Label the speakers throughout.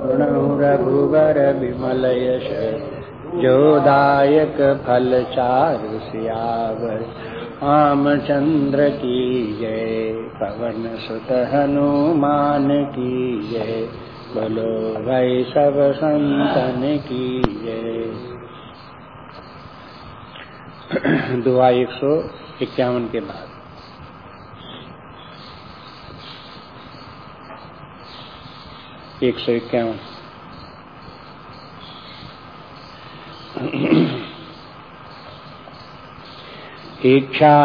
Speaker 1: रघुवर विमल यश जोदायक फल चारु सियावर रामचंद्र की जय पवन सुत हनुमान की जय बोलो भाई सब संतन की जय दुआ एक सौ इक्यावन के बाद। एक सौ इक्यावन।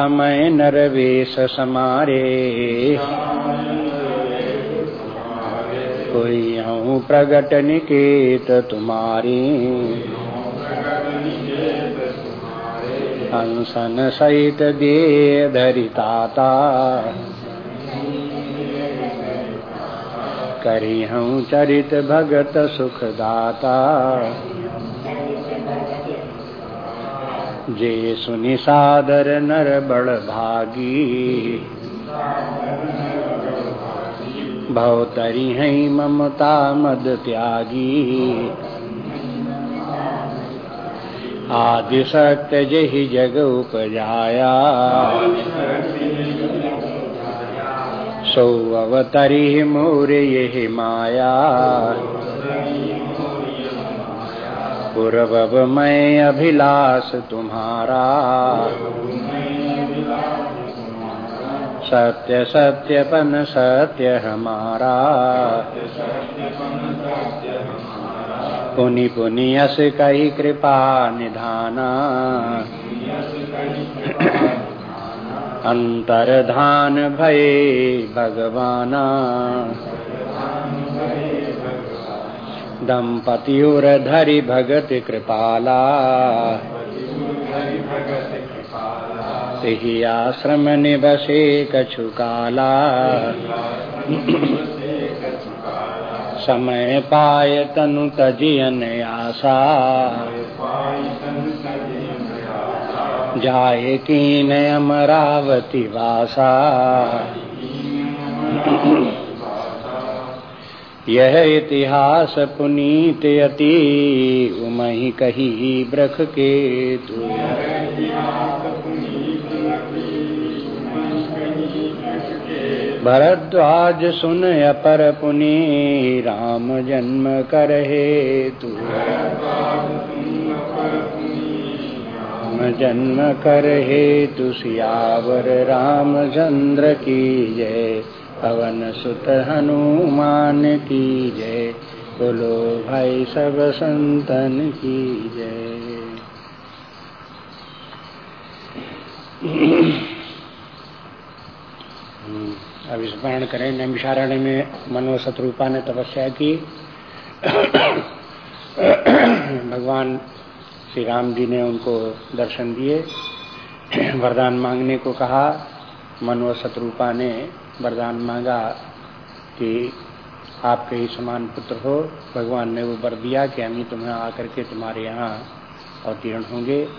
Speaker 1: मैं नरवेश समारे। कोई हूँ प्रगट निकेत तुम्हारी। हंसन सहित दे धरिताता। करी हूँ चरित भगत सुखदाता। जे सुनि सादर नर बड़ भागी। भवतरी है ममता मद त्यागी। आदि सत्य जही जग उपजाया। सो अवतरी मोर माया। पूर्वब मैं अभिलाष तुम्हारा। सत्य सत्यपन सत्य हमारा। पुनि पुनि अस कही कृपा निधाना। अंतरधान भय भगवाना। दंपति उर धरि भगत कृपाला। आश्रम निबसे कछु काला समय पाय तनु तजियन आशा। जाए कीन वासा। यह इतिहास पुनीत यति, उमही कही ब्रख के तू भरद्वाज सुन अपर पुनि, राम जन्म कर तू राम जन्म कर हे तु सियावर रामचंद्र की जय। पवन सुत हनुमान की जय। बोलो भाई सब संतन की जय। अब स्मरण करें, नैमिषारण्य में मनो शत्रुपा ने तपस्या की। भगवान श्री राम जी ने उनको दर्शन दिए। वरदान मांगने को कहा, मनो शत्रुपा ने वरदान मांगा कि आपके ही समान पुत्र हो। भगवान ने वो वर दिया कि ही तुम्हें आकर के तुम्हारे यहाँ अवतीर्ण होंगे।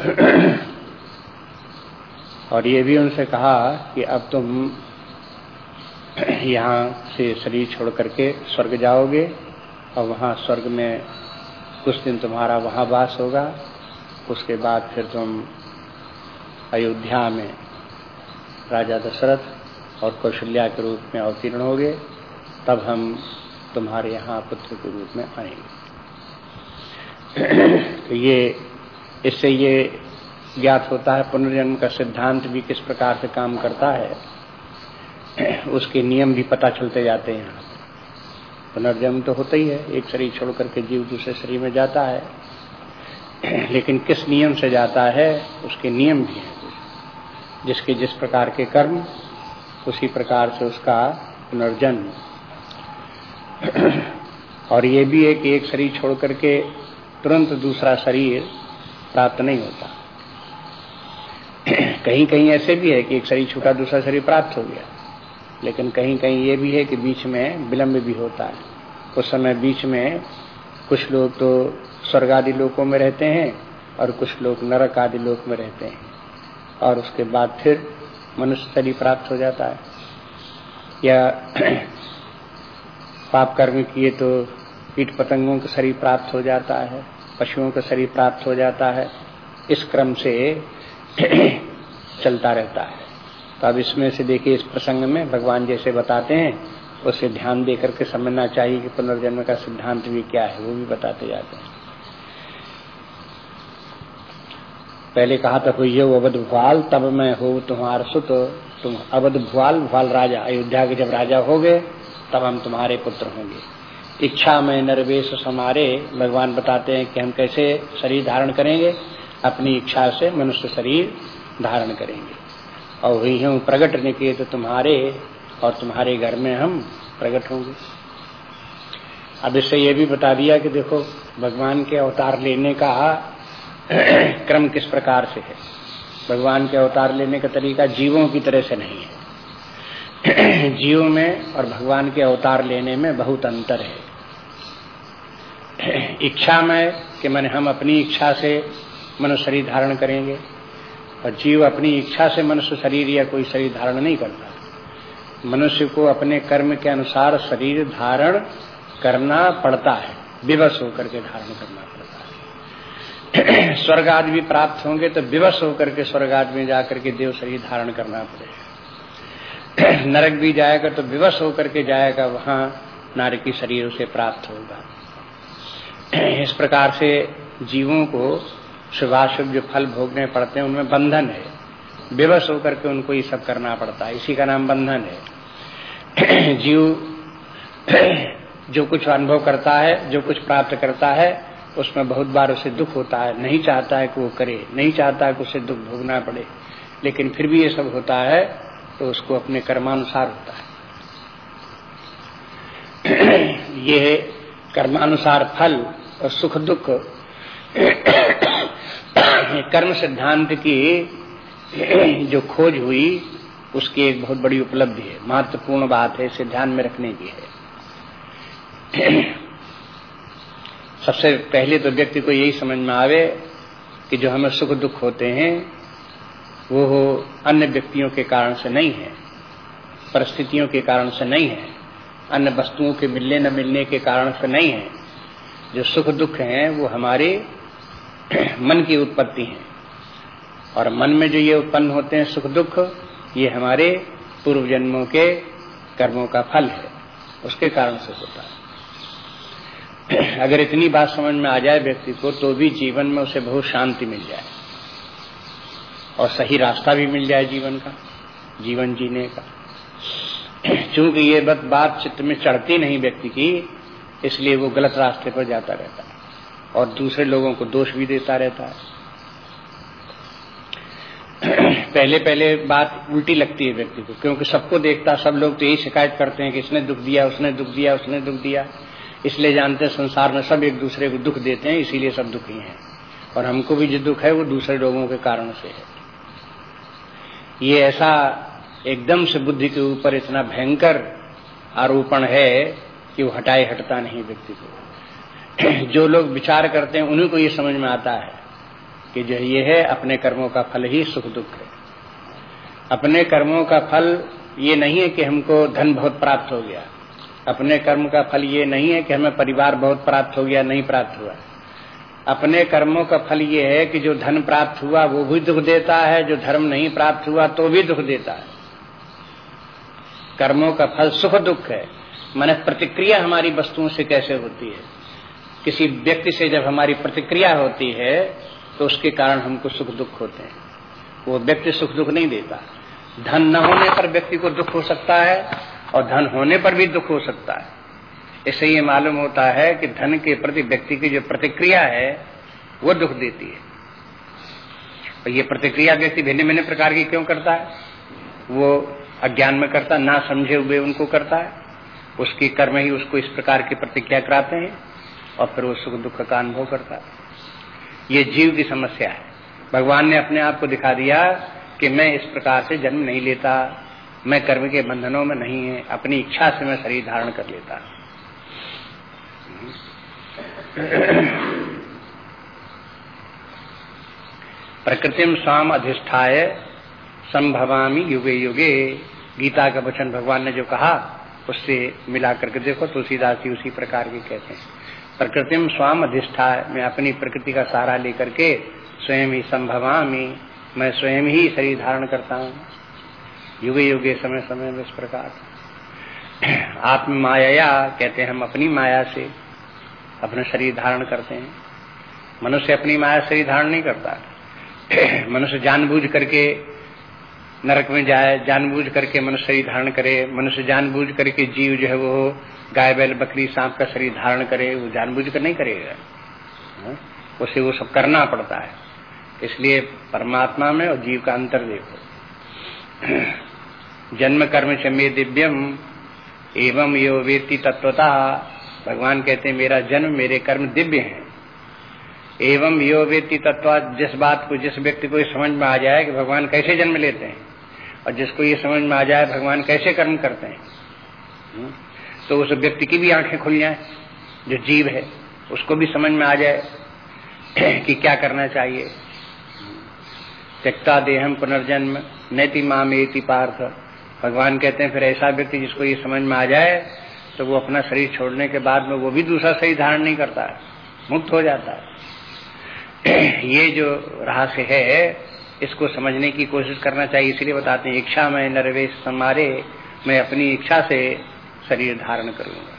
Speaker 1: और ये भी उनसे कहा कि अब तुम यहाँ से शरीर छोड़ करके स्वर्ग जाओगे और वहाँ स्वर्ग में कुछ दिन तुम्हारा वहाँ वास होगा, उसके बाद फिर तुम अयोध्या में राजा दशरथ और कौशल्या के रूप में अवतीर्ण होगे, तब हम तुम्हारे यहाँ पुत्र के रूप में आएँगे। तो ये, इससे ये ज्ञात होता है, पुनर्जन्म का सिद्धांत भी किस प्रकार से काम करता है, उसके नियम भी पता चलते जाते हैं पुनर्जन्म तो होता ही है। एक शरीर छोड़ करके जीव दूसरे शरीर में जाता है। लेकिन किस नियम से जाता है, उसके नियम भी हैं। जिसके जिस प्रकार के कर्म, उसी प्रकार से उसका पुनर्जन्म। और ये भी है कि एक शरीर छोड़ करके तुरंत दूसरा शरीर प्राप्त नहीं होता। कहीं कहीं ऐसे भी है कि एक शरीर छूटा, दूसरा शरीर प्राप्त हो गया। लेकिन कहीं कहीं ये भी है कि बीच में विलंब भी होता है। उस समय बीच में कुछ लोग तो स्वर्ग आदि लोकों में रहते हैं और कुछ लोग नरक आदि लोक में रहते हैं। और उसके बाद फिर मनुष्य शरीर प्राप्त हो जाता है। या पाप कर्म किए तो कीट पतंगों का शरीर प्राप्त हो जाता है, पशुओं का शरीर प्राप्त हो जाता है। इस क्रम से चलता रहता है। तो अब इसमें से देखिए, इस प्रसंग में भगवान जैसे बताते हैं, उसे ध्यान दे करके समझना चाहिए कि पुनर्जन्म का सिद्धांत भी क्या है, वो भी बताते जाते हैं। पहले कहा था हुई अवध भुआल तब मैं हो तुम्हार सुत, तुम अवध भुआल भुआल राजा, अयोध्या के जब राजा हो गए तब हम तुम्हारे पुत्र होंगे। इच्छा में नरवेश समारे, भगवान बताते हैं कि हम कैसे शरीर धारण करेंगे, अपनी इच्छा से मनुष्य शरीर धारण करेंगे। और हुई हूँ प्रकट निके तो तुम्हारे और तुम्हारे घर में हम प्रकट होंगे। अब इससे ये भी बता दिया कि देखो, भगवान के अवतार लेने का क्रम किस प्रकार से है? भगवान के अवतार लेने का तरीका जीवों की तरह से नहीं है। जीव में और भगवान के अवतार लेने में बहुत अंतर है। इच्छा में कि मैंने हम अपनी इच्छा से मनुष्य धारण करेंगे। और जीव अपनी इच्छा से मनुष्य शरीर या कोई शरीर धारण नहीं करता। मनुष्य को अपने कर्म के अनुसार शरीर धारण करना पड़ता है। विवश होकर के धारण करना पड़ता है। स्वर्ग आदि भी प्राप्त होंगे तो विवश होकर के स्वर्ग आदि में जाकर के देव शरीर धारण करना पड़ेगा। नरक भी जाएगा तो विवश होकर के जाएगा, वहाँ नारी की शरीर उसे प्राप्त होगा। इस प्रकार से जीवों को शुभाशुभ जो फल भोगने पड़ते हैं, उनमें बंधन है। विवश होकर के उनको ये सब करना पड़ता है। इसी का नाम बंधन है। जीव जो कुछ अनुभव करता है, जो कुछ प्राप्त करता है, उसमें बहुत बार उसे दुख होता है। नहीं चाहता है कि वो करे, नहीं चाहता है कि उसे दुख भोगना पड़े। लेकिन फिर भी ये सब होता है तो उसको अपने कर्मानुसार होता है। ये कर्मानुसार फल और सुख दुख। कर्म सिद्धांत की जो खोज हुई, उसकी एक बहुत बड़ी उपलब्धि है। महत्वपूर्ण बात है, इसे ध्यान में रखने की है। सबसे पहले तो व्यक्ति को यही समझ में आवे कि जो हमें सुख दुख होते हैं, वो हो अन्य व्यक्तियों के कारण से नहीं है, परिस्थितियों के कारण से नहीं है, अन्य वस्तुओं के मिलने न मिलने के कारण से नहीं है। जो सुख दुख हैं, वो हमारे मन की उत्पत्ति है। और मन में जो ये उत्पन्न होते हैं सुख दुख, ये हमारे पूर्व जन्मों के कर्मों का फल है। उसके कारण से होता है। अगर इतनी बात समझ में आ जाए व्यक्ति को तो भी जीवन में उसे बहुत शांति मिल जाए। और सही रास्ता भी मिल जाए जीवन का, जीवन जीने का। चूँकि ये बात चित्त में चढ़ती नहीं व्यक्ति की, इसलिए वो गलत रास्ते पर जाता रहता है। और दूसरे लोगों को दोष भी देता रहता है। पहले पहले बात उल्टी लगती है व्यक्ति को, क्योंकि सबको देखता, सब लोग तो यही शिकायत करते हैं कि इसने दुख दिया, उसने दुख दिया, उसने दुख दिया। इसलिए जानते हैं संसार में सब एक दूसरे को दुख देते हैं, इसीलिए सब दुखी हैं। और हमको भी जो दुख है वो दूसरे लोगों के कारण से है। ये ऐसा एकदम से बुद्धि के ऊपर इतना भयंकर आरोपण है कि वो हटाए हटता नहीं व्यक्ति को। जो लोग विचार करते हैं, उन्हीं को ये समझ में आता है कि जो ये है, अपने कर्मों का फल ही सुख दुख है। अपने कर्मों का फल ये नहीं है कि हमको धन बहुत प्राप्त हो गया। अपने कर्म का फल ये नहीं है कि हमें परिवार बहुत प्राप्त हो गया, नहीं प्राप्त हुआ। अपने कर्मों का फल ये है कि जो धन प्राप्त हुआ, वो भी दुख देता है, जो धर्म नहीं प्राप्त हुआ तो भी दुख देता है। कर्मों का फल सुख दुख है। मैंने प्रतिक्रिया हमारी वस्तुओं से कैसे होती है? किसी व्यक्ति से जब हमारी प्रतिक्रिया होती है तो उसके कारण हमको सुख दुख होते हैं। वो व्यक्ति सुख दुख नहीं देता। धन न होने पर व्यक्ति को दुख हो सकता है, और धन होने पर भी दुख हो सकता है। इससे ये मालूम होता है कि धन के प्रति व्यक्ति की जो प्रतिक्रिया है, वो दुख देती है। और ये प्रतिक्रिया व्यक्ति भिन्न भिन्न प्रकार की क्यों करता है? वो अज्ञान में करता ना समझे हुए उनको करता है। उसकी कर्म ही उसको इस प्रकार की प्रतिक्रिया कराते हैं। और फिर वो सुख दुख का अनुभव करता है। ये जीव की समस्या है। भगवान ने अपने आप को दिखा दिया कि मैं इस प्रकार से जन्म नहीं लेता, मैं कर्म के बंधनों में नहीं है, अपनी इच्छा से मैं शरीर धारण कर लेता। प्रकृतिम स्वाम अधिष्ठाय संभवामी युगे युगे। गीता का वचन भगवान ने जो कहा, उससे मिला करके देखो, तुलसीदास जी उसी प्रकार के कहते हैं। प्रकृति में स्वाम अधिष्ठा मैं अपनी प्रकृति का सहारा लेकर के स्वयं ही संभवामी। मैं स्वयं ही शरीर धारण करता हूँ। युगे युगे समय समय में इस प्रकार। आत्म माया कहते हैं हम अपनी माया से अपना शरीर धारण करते हैं। मनुष्य अपनी माया शरीर धारण नहीं करता। मनुष्य जानबूझ करके नरक में जाए, जानबूझ करके मनुष्य शरीर धारण करे, मनुष्य जानबूझ करके जीव जो है वो गाय, बैल, बकरी, सांप का शरीर धारण करे, वो जानबूझ कर नहीं करेगा। हाँ? उसे वो सब करना पड़ता है। इसलिए परमात्मा में और जीव का अंतर देखो। जन्म कर्म चमे दिव्यम, एवं यो वेती तत्वता भगवान कहते हैं, मेरा जन्म, मेरे कर्म दिव्य हैं। एवं यो वेती तत्व जिस बात को, जिस व्यक्ति को समझ में आ जाए कि भगवान कैसे जन्म लेते हैं? और जिसको ये समझ में आ जाए भगवान कैसे कर्म करते हैं हम्म, तो उस व्यक्ति की भी आँखें खुल जाए जो जीव है उसको भी समझ में आ जाए कि क्या करना चाहिए। त्यक्ता देहम पुनर्जन्म नैति माम एति पार्थ। भगवान कहते हैं फिर ऐसा व्यक्ति जिसको ये समझ में आ जाए तो वो अपना शरीर छोड़ने के बाद में वो भी दूसरा शरीर धारण नहीं करता है मुक्त हो जाता है। ये जो रहस्य है इसको समझने की कोशिश करना चाहिए, इसलिए बताते हैं, इच्छा में नरवेश समारे, मैं अपनी इच्छा से शरीर धारण करूँगा।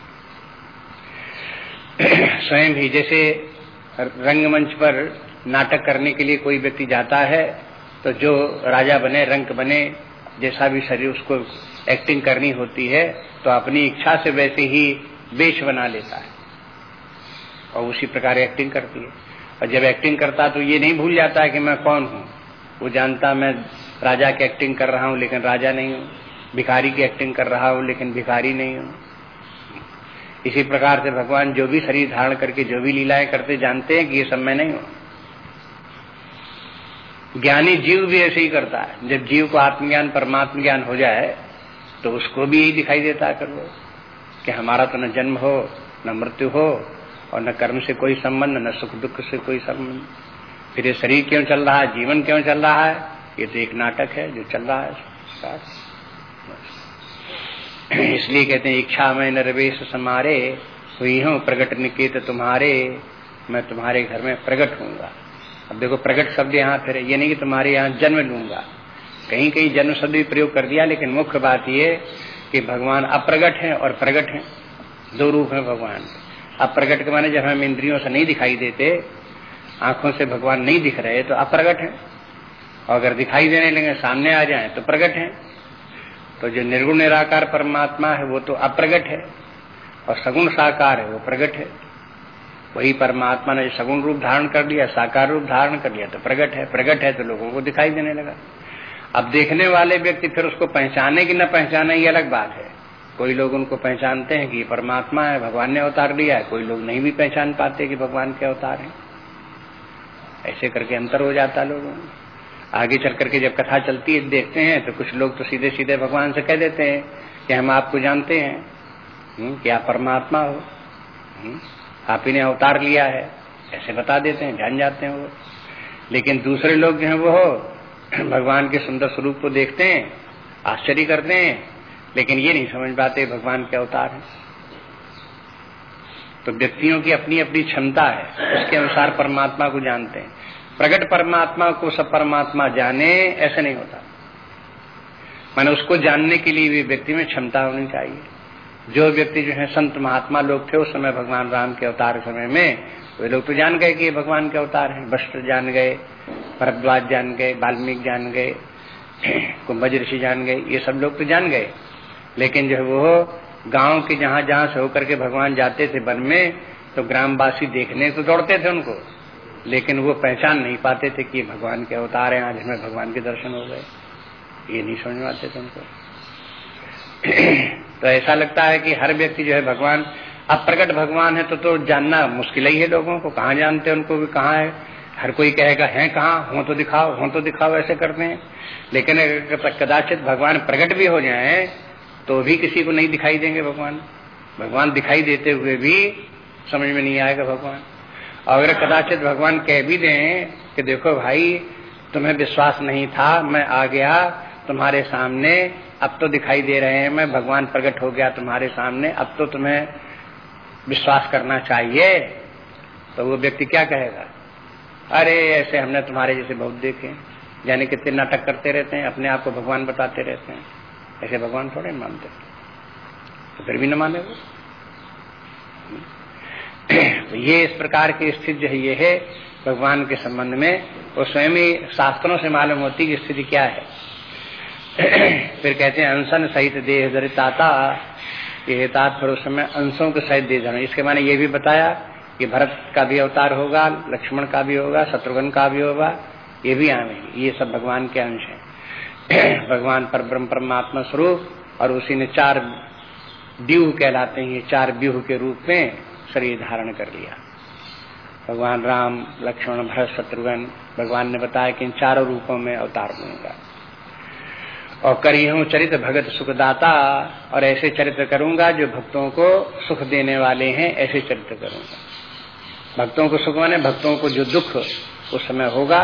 Speaker 1: स्वयं भी जैसे रंगमंच पर नाटक करने के लिए कोई व्यक्ति जाता है तो जो राजा बने रंग बने, जैसा भी शरीर उसको एक्टिंग करनी होती है तो अपनी इच्छा से वैसे ही वेश बना लेता है। और उसी प्रकार एक्टिंग करती है। और जब एक्टिंग करता तो ये नहीं भूल जाता है कि मैं कौन हूँ। वो जानता मैं राजा की एक्टिंग कर रहा हूँ, लेकिन राजा नहीं हूँ। भिखारी की एक्टिंग कर रहा हूँ, लेकिन भिखारी नहीं हूँ। इसी प्रकार से भगवान जो भी शरीर धारण करके, जो भी लीलाएँ करते जानते हैं कि ये सब मैं नहीं हूँ। ज्ञानी जीव भी ऐसे ही करता है। जब जीव को आत्मज्ञान, परमात्म ज्ञान हो जाए तो उसको भी यही दिखाई देता है करो कि हमारा तो न जन्म हो, न मृत्यु हो, और न कर्म से कोई संबंध, न सुख दुख से कोई संबंध। फिर ये शरीर क्यों चल रहा है? जीवन क्यों चल रहा है? ये तो एक नाटक है जो चल रहा है। इसलिए कहते हैं, इच्छा में नरवेश समारे हुई हूँ प्रकट निकेत तुम्हारे, मैं तुम्हारे घर में प्रकट हूँगा अब देखो प्रकट शब्द यहाँ फिर, ये नहीं कि तुम्हारे यहाँ जन्म लूँगा। कहीं कहीं जन्म शब्द भी प्रयोग कर दिया, लेकिन मुख्य बात ये कि भगवान अप्रगट है और प्रगट है। दो रूप है भगवान। अप्रगट के माने जब हम इंद्रियों से नहीं दिखाई देते आँखों से भगवान नहीं दिख रहे तो अप्रगट है। और अगर दिखाई देने लगे, सामने आ जाए तो प्रगट है। तो जो निर्गुण निराकार परमात्मा है, वो तो अप्रगट है। और सगुण साकार है, वो प्रगट है। वही परमात्मा ने सगुण रूप धारण कर लिया, साकार रूप धारण कर लिया तो प्रगट है। प्रगट है तो लोगों को दिखाई देने लगा। अब देखने वाले व्यक्ति फिर उसको पहचाने कि न पहचाने, ये अलग बात है। कोई लोग उनको पहचानते हैं कि परमात्मा है, भगवान ने अवतार लिया है। कोई लोग नहीं भी पहचान पाते कि भगवान के अवतार है। ऐसे करके अंतर हो जाता लोगों में। आगे चल करके जब कथा चलती है देखते हैं तो कुछ लोग तो सीधे सीधे भगवान से कह देते हैं कि हम आपको जानते हैं हम्म, कि आप परमात्मा हो हम्म। आप ही ने अवतार लिया है। ऐसे बता देते हैं जान जाते हैं वो। लेकिन दूसरे लोग जो है वो भगवान के सुंदर स्वरूप को देखते हैं आश्चर्य करते हैं लेकिन ये नहीं समझ पाते भगवान के अवतार हैं। तो व्यक्तियों की अपनी अपनी क्षमता है उसके अनुसार परमात्मा को जानते हैं। प्रकट परमात्मा को सब परमात्मा जाने, ऐसे नहीं होता। मैंने उसको जानने के लिए भी व्यक्ति में क्षमता होनी चाहिए। जो व्यक्ति जो है संत महात्मा लोग थे, उस समय भगवान राम के अवतार समय में, वे लोग तो जान गए कि भगवान के अवतार हैं। वस्त्र जान गए, भरद्वाज जान गए, वाल्मीकि जान गए कुंभज ऋषि जान गए, ये सब लोग तो जान गए। लेकिन जो है वो गाँव के जहाँ जहाँ से होकर के भगवान जाते थे वन में तो ग्रामवासी देखने तो दौड़ते थे उनको। लेकिन वो पहचान नहीं पाते थे कि भगवान के अवतार हैं, आज हमें भगवान के दर्शन हो गए। ये नहीं समझ पाते थे उनको। तो ऐसा लगता है कि हर व्यक्ति जो है भगवान, अब प्रकट भगवान है तो तो जानना मुश्किल ही है लोगों को, कहाँ जानते हैं उनको भी कहाँ है? हर कोई कहेगा, है कहाँ? हो तो दिखाओ, हो तो दिखाओ, ऐसे करते हैं। लेकिन कदाचित भगवान प्रकट भी हो जाए तो भी किसी को नहीं दिखाई देंगे भगवान। भगवान दिखाई देते हुए भी समझ में नहीं आएगा भगवान। और अगर कदाचित भगवान कह भी दें कि देखो भाई, तुम्हें विश्वास नहीं था, मैं आ गया तुम्हारे सामने, अब तो दिखाई दे रहे हैं, मैं भगवान प्रकट हो गया तुम्हारे सामने, अब तो तुम्हें विश्वास करना चाहिए। तो वो व्यक्ति क्या कहेगा? अरे, ऐसे हमने तुम्हारे जैसे बहुत देखे यानी कितने नाटक करते रहते हैं, अपने आप को भगवान बताते रहते हैं। ऐसे भगवान थोड़े मानते तो फिर भी न माने वो। तो ये इस प्रकार की स्थिति जो है, ये है भगवान के संबंध में। वो स्वयं ही शास्त्रों से मालूम होती कि स्थिति क्या है। फिर कहते हैं, अंशन सहित देह दरिताता ये तात्पर्य उस समय अंशों के सहित दे जाना इसके माने ये भी बताया कि भरत का भी अवतार होगा, लक्ष्मण का भी होगा, शत्रुघ्न का भी होगा। ये भी आवेंगे ये सब भगवान के अंश हैं। भगवान पर ब्रह्म परमात्मा स्वरूप और उसी ने चार व्यूह कहलाते हैं। ये चार व्यूह के रूप में शरीर धारण कर लिया। भगवान राम, लक्ष्मण, भरत, शत्रुघ्न, भगवान ने बताया कि इन चारों रूपों में अवतार दूँगा और करी हूँ चरित्र भगत सुखदाता, और ऐसे चरित्र करूँगा जो भक्तों को सुख देने वाले हैं, ऐसे चरित्र करूँगा। भक्तों को सुख माने भक्तों को जो दुख उस समय होगा,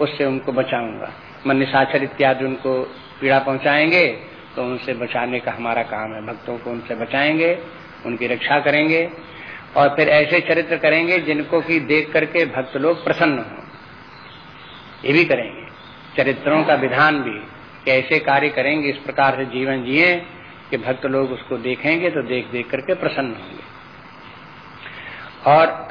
Speaker 1: उससे उनको बचाऊँगा। मन निशाचर इत्यादि उनको पीड़ा पहुंचाएँगे तो उनसे बचाने का हमारा काम है। भक्तों को उनसे बचाएँगे, उनकी रक्षा करेंगे और फिर ऐसे चरित्र करेंगे जिनको की देख करके भक्त लोग प्रसन्न हो। ये भी करेंगे। चरित्रों का विधान भी कि ऐसे कार्य करेंगे, इस प्रकार से जीवन जिए कि भक्त लोग उसको देखेंगे तो देख देख करके प्रसन्न होंगे। और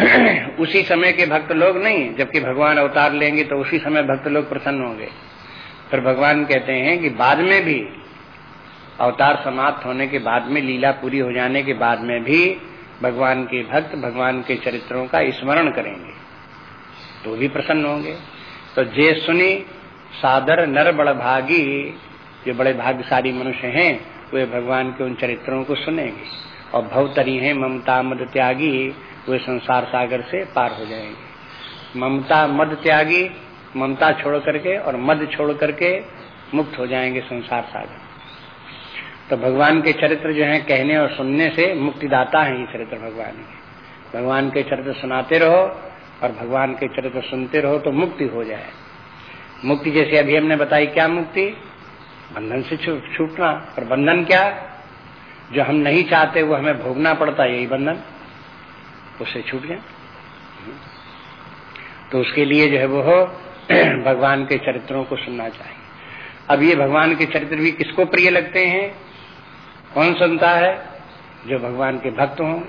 Speaker 1: उसी समय के भक्त लोग नहीं, जबकि भगवान अवतार लेंगे तो उसी समय भक्त लोग प्रसन्न होंगे। फिर भगवान कहते हैं कि बाद में भी अवतार समाप्त होने के बाद में, लीला पूरी हो जाने के बाद में भी भगवान के भक्त, भगवान के चरित्रों का स्मरण करेंगे। तो भी प्रसन्न होंगे। तो जे सुनी, सादर नर बड़ भागी, जो बड़े भाग्यशाली मनुष्य हैं, वे भगवान के उन चरित्रों को सुनेंगे। और भवतरी हैं, ममता मद त्यागी, वे संसार सागर से पार हो जाएँगे। ममता मद त्यागी, ममता छोड़ करके और मद छोड़ करके मुक्त हो जाएँगे संसार सागर। तो भगवान के चरित्र जो है कहने और सुनने से मुक्तिदाता है ये चरित्र भगवान के। भगवान के चरित्र सुनाते रहो और भगवान के चरित्र सुनते रहो तो मुक्ति हो जाए। मुक्ति जैसे अभी हमने बताई क्या मुक्ति? बंधन से छूटना। और बंधन क्या? जो हम नहीं चाहते वो हमें भोगना पड़ता यही बंधन। उससे छूट जाए तो उसके लिए जो है वो भगवान के चरित्रों को सुनना चाहिए। अब ये भगवान के चरित्र भी किसको प्रिय लगते हैं? कौन सुनता है? जो भगवान के भक्त हों,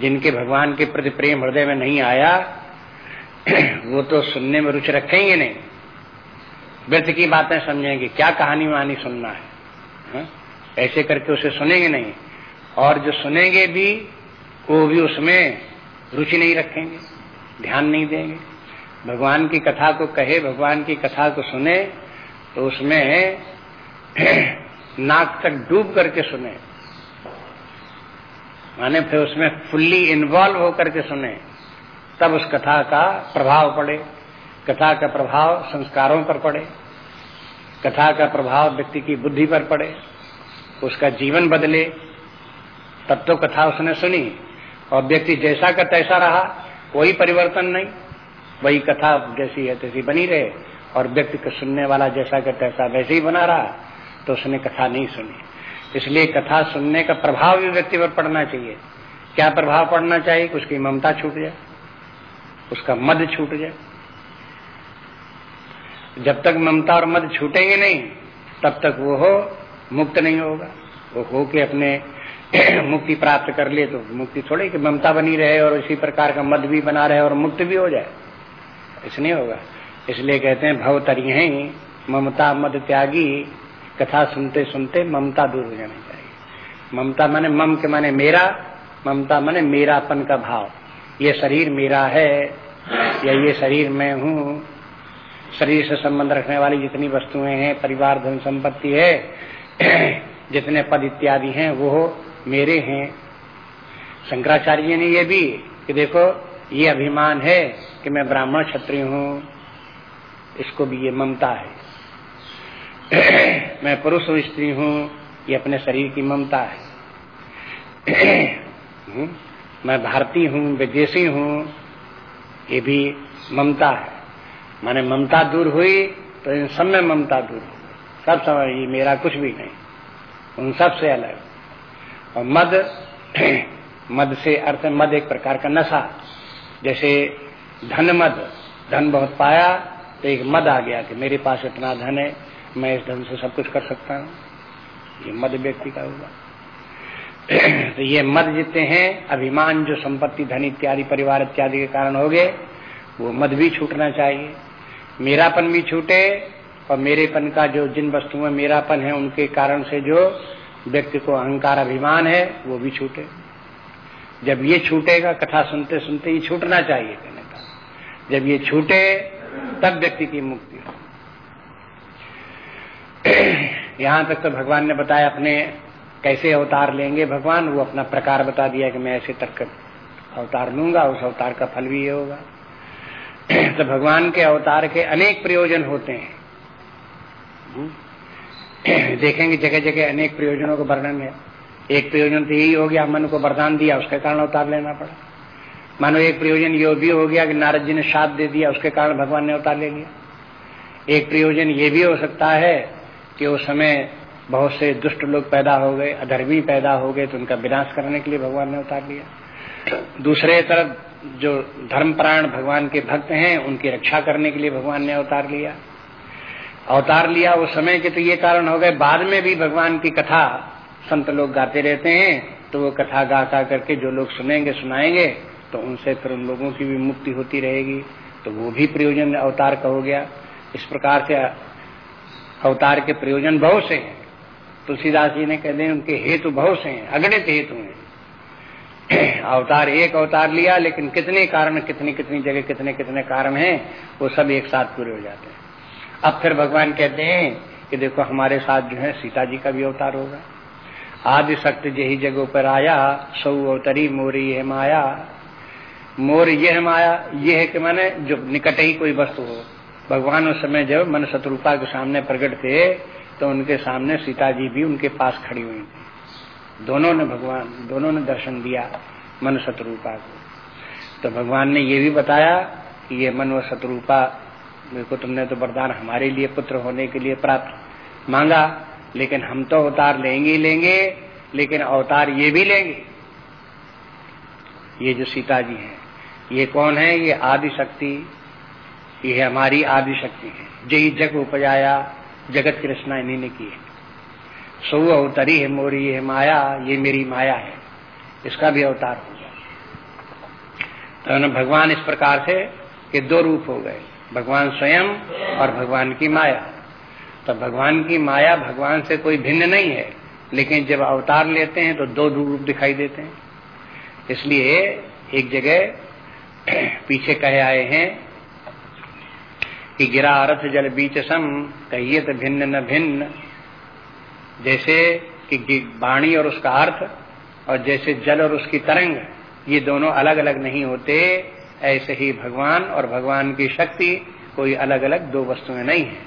Speaker 1: जिनके भगवान के प्रति प्रेम हृदय में नहीं आया, वो तो सुनने में रुचि रखेंगे नहीं। व्यर्थ की बातें समझेंगे, क्या कहानी वहानी सुनना है? हा? ऐसे करके उसे सुनेंगे नहीं। और जो सुनेंगे भी, वो भी उसमें रुचि नहीं रखेंगे, ध्यान नहीं देंगे। भगवान की कथा को कहे, भगवान की कथा को सुने तो उसमें नाक तक डूब करके सुने। माने फिर उसमें फुल्ली इन्वॉल्व होकर के सुने। तब उस कथा का प्रभाव पड़े। कथा का प्रभाव संस्कारों पर पड़े। कथा का प्रभाव व्यक्ति की बुद्धि पर पड़े। उसका जीवन बदले। तब तो कथा उसने सुनी। और व्यक्ति जैसा का तैसा रहा, कोई परिवर्तन नहीं। वही कथा जैसी है, तैसी बनी रहे। और व्यक्ति को सुनने वाला जैसा का तैसा वैसे ही बना रहा। तो उसने कथा नहीं सुनी। इसलिए कथा सुनने का प्रभाव भी व्यक्ति पर पड़ना चाहिए। क्या प्रभाव पड़ना चाहिए कि उसकी ममता छूट जाए? उसका मद छूट जाए? जब तक ममता और मद छूटेंगे नहीं, तब तक वो हो, मुक्त नहीं होगा। वो हो के अपने मुक्ति प्राप्त कर ले तो मुक्ति थोड़ी कि ममता बनी रहे और इसी प्रकार का मद भी बना रहे और मुक्त भी हो जाए। नहीं होगा। इसलिए कहते हैं भव तरी ममता मद त्यागी कथा सुनते सुनते ममता दूर हो जानी चाहिए। ममता माने मम के माने मेरा, ममता माने मेरापन का भाव। ये शरीर मेरा है, या ये शरीर मैं हूँ, शरीर से संबंध रखने वाली जितनी वस्तुएँ हैं, परिवार, धन संपत्ति है, जितने पद इत्यादि हैं, वो मेरे हैं। शंकराचार्य ने ये भी कि देखो, ये अभिमान है कि मैं ब्राह्मण क्षत्रिय हूँ, इसको भी ये ममता है। मैं पुरुष हूँ स्त्री हूँ ये अपने शरीर की ममता है। हम्म, मैं भारतीय हूँ विदेशी हूँ ये भी ममता है। माने ममता दूर हुई तो इन सब में ममता दूर हो सब समझ ये मेरा कुछ भी नहीं उन सबसे अलग। और मद मद से अर्थ मद एक प्रकार का नशा। जैसे धन मद धन बहुत पाया तो एक मद आ गया कि मेरे पास इतना धन है मैं इस धन से सब कुछ कर सकता हूँ। ये मद व्यक्ति का हुआ तो ये मद जितने हैं, अभिमान, जो संपत्ति, धन इत्यादि, परिवार इत्यादि के कारण हो गए, वो मद भी छूटना चाहिए। मेरापन भी छूटे और मेरेपन का जो जिन वस्तुओं में मेरापन है, उनके कारण से जो व्यक्ति को अहंकार अभिमान है, वो भी छूटे। जब ये छूटेगा, कथा सुनते सुनते ये छूटना चाहिए कहने का। जब ये छूटे, तब व्यक्ति की मुक्ति हो यहाँ तक तो भगवान ने बताया अपने कैसे अवतार लेंगे। भगवान वो अपना प्रकार बता दिया कि मैं ऐसे तक अवतार लूँगा, उस अवतार का फल भी ये होगा। तो भगवान के अवतार के अनेक प्रयोजन होते हैं। देखेंगे जगह जगह अनेक प्रयोजनों का वर्णन है। एक प्रयोजन तो यही हो गया मन को वरदान दिया, उसके कारण अवतार लेना पड़ा। मानो एक प्रयोजन ये भी हो गया कि नारद जी ने साथ दे दिया, उसके कारण भगवान ने अवतार ले लिया। एक प्रयोजन ये भी हो सकता है कि उस समय बहुत से दुष्ट लोग पैदा हो गए, अधर्मी पैदा हो गए तो उनका विनाश करने के लिए भगवान ने उतार लिया। दूसरे तरफ़ जो धर्मप्राण भगवान के भक्त हैं, उनकी रक्षा करने के लिए भगवान ने अवतार लिया। अवतार लिया उस समय के तो ये कारण हो गए, बाद में भी भगवान की कथा संत लोग गाते रहते हैं तो वो कथा गा गा करके जो लोग सुनेंगे, सुनाएँगे तो उनसे फिर उन लोगों की भी मुक्ति होती रहेगी। तो वो भी प्रयोजन अवतार का हो गया। इस प्रकार से अवतार के प्रयोजन बहुत से हैं। तुलसीदास जी ने कहते हैं उनके हेतु बहुत से हैं, अगणित हेतु हैं। अवतार एक अवतार लिया, लेकिन कितने कारण, कितनी कितनी जगह, कितने कितने कारण हैं, वो सब एक साथ पूरे हो जाते हैं। अब फिर भगवान कहते हैं कि देखो, हमारे साथ जो है, सीता जी का भी अवतार होगा। आदि शक्ति जही जगह पर आया, सौ अवतरी मोरी यह माया। मोर यह माया, ये है कि मैंने जो निकट ही कोई वस्तु हो। भगवान उस समय जब मन शत्रुपा के सामने प्रकट थे तो उनके सामने सीता जी भी उनके पास खड़ी हुई थी। दोनों ने भगवान, दोनों ने दर्शन दिया मन शत्रुपा को। तो भगवान ने ये भी बताया कि ये मन व शत्रुपा को तुमने तो वरदान हमारे लिए पुत्र होने के लिए प्राप्त मांगा, लेकिन हम तो अवतार लेंगे ही लेंगे, लेकिन अवतार ये भी लेंगे। ये जो सीता जी हैं, ये कौन है? ये आदि शक्ति ये हमारी आदि शक्ति है। जय जग उपजाया, जगत कृष्णा इन्हीं ने की है। सो अवतरी है, मोरी है, माया, ये मेरी माया है। इसका भी अवतार हो गया। तो भगवान इस प्रकार से के दो रूप हो गए, भगवान स्वयं और भगवान की माया। तो भगवान की माया भगवान से कोई भिन्न नहीं है, लेकिन जब अवतार लेते हैं तो दो रूप दिखाई देते हैं। इसलिए एक जगह पीछे कहे आए हैं कि गिरा अर्थ जल बीच सम कहिए तो भिन्न न भिन्न। जैसे कि वाणी और उसका अर्थ, और जैसे जल और उसकी तरंग, ये दोनों अलग अलग नहीं होते। ऐसे ही भगवान और भगवान की शक्ति, कोई अलग अलग दो वस्तुएँ नहीं है।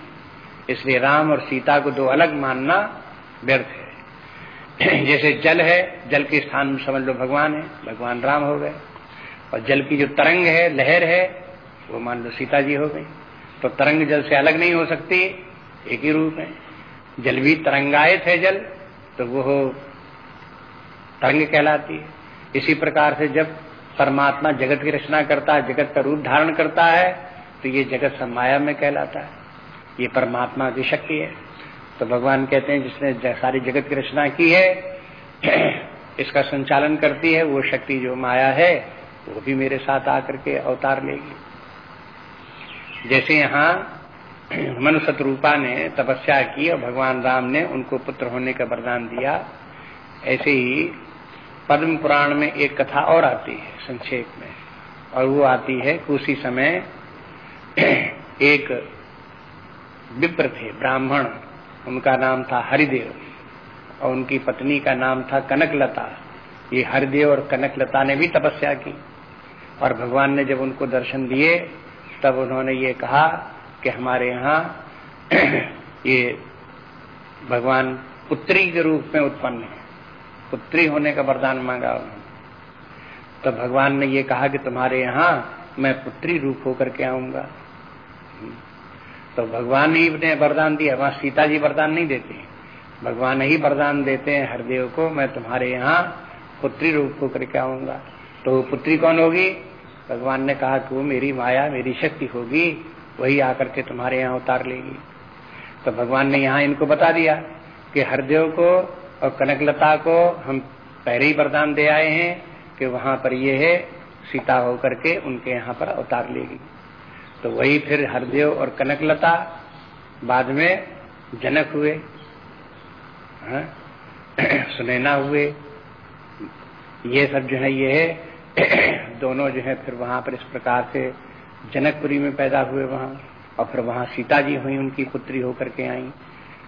Speaker 1: इसलिए राम और सीता को दो अलग मानना व्यर्थ है। जैसे जल है, जल के स्थान में समझ लो भगवान है, भगवान राम हो गए। और जल की जो तरंग है, लहर है, वो मान लो सीता जी हो गई। तो तरंग जल से अलग नहीं हो सकती, एक ही रूप है। जल भी तरंगायत है जल तो वो तरंग कहलाती है। इसी प्रकार से जब परमात्मा जगत की रचना करता है, जगत का रूप धारण करता है तो ये जगत सब माया में कहलाता है। ये परमात्मा की शक्ति है। तो भगवान कहते हैं, जिसने सारी जगत की रचना की है, इसका संचालन करती है, वो शक्ति जो माया है, वो भी मेरे साथ आकर के अवतार लेगी। जैसे यहाँ मनु शत्रुपा ने तपस्या की और भगवान राम ने उनको पुत्र होने का वरदान दिया, ऐसे ही पद्म पुराण में एक कथा और आती है संक्षेप में। और वो आती है उसी समय एक विप्र थे, ब्राह्मण, उनका नाम था हरिदेव और उनकी पत्नी का नाम था कनकलता। ये हरिदेव और कनकलता ने भी तपस्या की और भगवान ने जब उनको दर्शन दिए तब उन्होंने ये कहा कि हमारे यहाँ ये भगवान पुत्री के रूप में उत्पन्न है। पुत्री होने का वरदान मांगा उन्होंने। तो भगवान ने ये कहा कि तुम्हारे यहाँ मैं पुत्री रूप होकर के आऊँगा। तो भगवान ही ने वरदान दिया। वहाँ सीता जी वरदान नहीं देते भगवान ही वरदान देते हैं हरदेव को, मैं तुम्हारे यहाँ पुत्री रूप होकर के आऊँगा। तो वो पुत्री कौन होगी? भगवान ने कहा कि वो मेरी माया, मेरी शक्ति होगी, वही आकर के तुम्हारे यहाँ उतार लेगी तो भगवान ने यहाँ इनको बता दिया कि हरदेव को और कनकलता को हम पहले ही वरदान दे आए हैं कि वहाँ पर ये है, सीता होकर के उनके यहाँ पर अवतार लेगी तो वही फिर हरदेव और कनकलता बाद में जनक हुए हाँ? सुनैना हुए ये सब जो है, ये है दोनों जो है फिर वहाँ पर इस प्रकार से जनकपुरी में पैदा हुए वहाँ, और फिर वहाँ सीता जी हुई, उनकी पुत्री होकर के आई।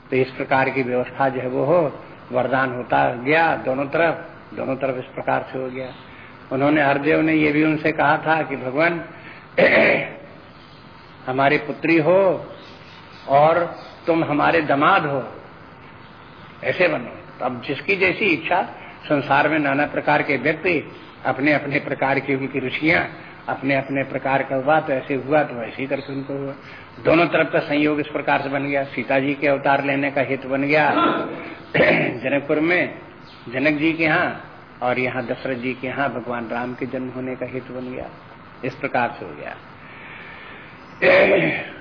Speaker 1: तो इस प्रकार की व्यवस्था जो है वो हो, वरदान होता गया दोनों तरफ़ दोनों तरफ़ इस प्रकार से हो गया। उन्होंने हरदेव ने ये भी उनसे कहा था कि भगवान, हमारी पुत्री हो और तुम हमारे दमाद हो। ऐसे बनो। अब जिसकी जैसी इच्छा, संसार में नाना प्रकार के व्यक्ति अपने अपने प्रकार की उनकी रुचियाँ अपने अपने प्रकार का हुआ तो ऐसे हुआ तो ऐसे ही करके उनको हुआ। दोनों तरफ़ का संयोग इस प्रकार से बन गया। सीता जी के अवतार लेने का हित बन गया। जनकपुर में जनक जी के यहाँ और यहाँ दशरथ जी के यहाँ भगवान राम के जन्म होने का हित बन गया। इस प्रकार से हो गया।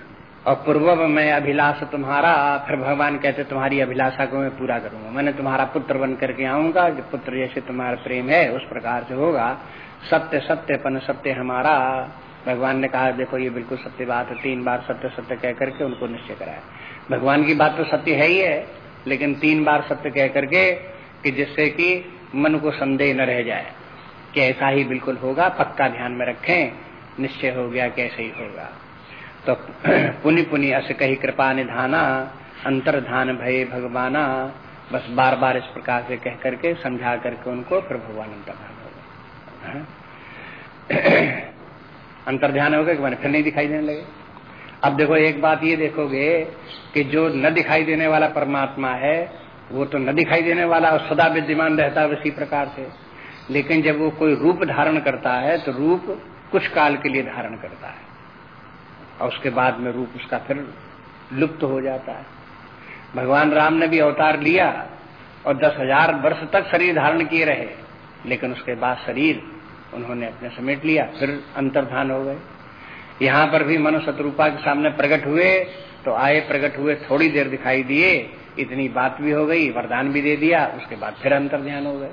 Speaker 1: और पूर्व में अभिलाष तुम्हारा, फिर भगवान कहते, तुम्हारी अभिलाषा को मैं पूरा करूँगा। मैंने तुम्हारा पुत्र बन करके आऊँगा पुत्र जैसे तुम्हारा प्रेम है, उस प्रकार से होगा। सत्य सत्य, पन सत्य हमारा। भगवान ने कहा, देखो, ये बिल्कुल सत्य बात है। तीन बार सत्य सत्य कह करके उनको निश्चय कराया। भगवान की बात तो सत्य है ही है, लेकिन तीन बार सत्य कह करके कि जिससे कि मन को संदेह न रह जाए कि ऐसा ही बिल्कुल होगा, पक्का ध्यान में रखें, निश्चय हो गया कैसे ही होगा। तो पुनि पुनि अस कही कृपा निधाना, अंतर्धान भय भगवाना। बस बार बार इस प्रकार से कह करके, समझा करके उनको फिर भगवान अंतर्धान हो गए। अंतर्ध्यान हो गए कि मैंने फिर नहीं दिखाई देने लगे? अब देखो, एक बात ये देखोगे कि जो न दिखाई देने वाला परमात्मा है, वो तो न दिखाई देने वाला और सदा विद्यमान रहता है उसी प्रकार से। लेकिन जब वो कोई रूप धारण करता है तो रूप कुछ काल के लिए धारण करता है। और उसके बाद में रूप उसका फिर लुप्त हो जाता है। भगवान राम ने भी अवतार लिया और दस हज़ार वर्ष तक शरीर धारण किए रहे, लेकिन उसके बाद शरीर उन्होंने अपने समेट लिया, फिर अंतर्धान हो गए। यहाँ पर भी मनु शत्रुपा के सामने प्रकट हुए तो आए प्रकट हुए थोड़ी देर दिखाई दिए, इतनी बात भी हो गई, वरदान भी दे दिया, उसके बाद फिर अंतर ध्यान हो गए।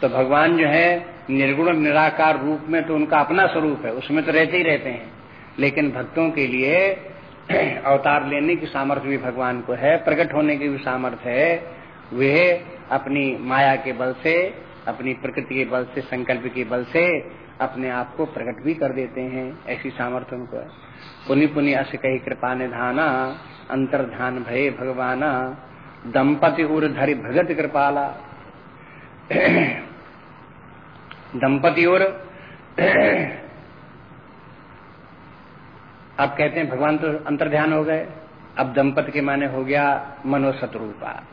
Speaker 1: तो भगवान जो है, निर्गुण निराकार रूप में तो उनका अपना स्वरूप है, उसमें तो रहते ही रहते हैं। लेकिन भक्तों के लिए अवतार लेने की सामर्थ्य भी भगवान को है, प्रकट होने की भी सामर्थ्य है, वे अपनी माया के बल से, अपनी प्रकृति के बल से, संकल्प के बल से अपने आप को प्रकट भी कर देते हैं, ऐसी सामर्थ्य उनको है। पुनि पुनि अस कही कृपा निधाना अंतर्ध्यान भय भगवाना, दंपति उर धरि भगत कृपाला। दंपति और अब कहते हैं, भगवान तो अंतर ध्यान हो गए। अब दंपत के माने हो गया मनोशत्रुपा।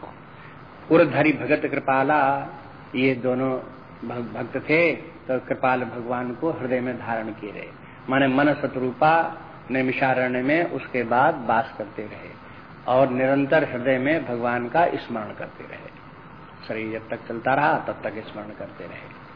Speaker 1: उर्धरी भगत कृपाला, ये दोनों भक्त थे तो कृपाल भगवान को हृदय में धारण किए रहे। माने मन शत्रुपा निमिषारण्य में उसके बाद वास करते रहे और निरंतर हृदय में भगवान का स्मरण करते रहे। शरीर जब तक चलता रहा, तब तक स्मरण करते रहे।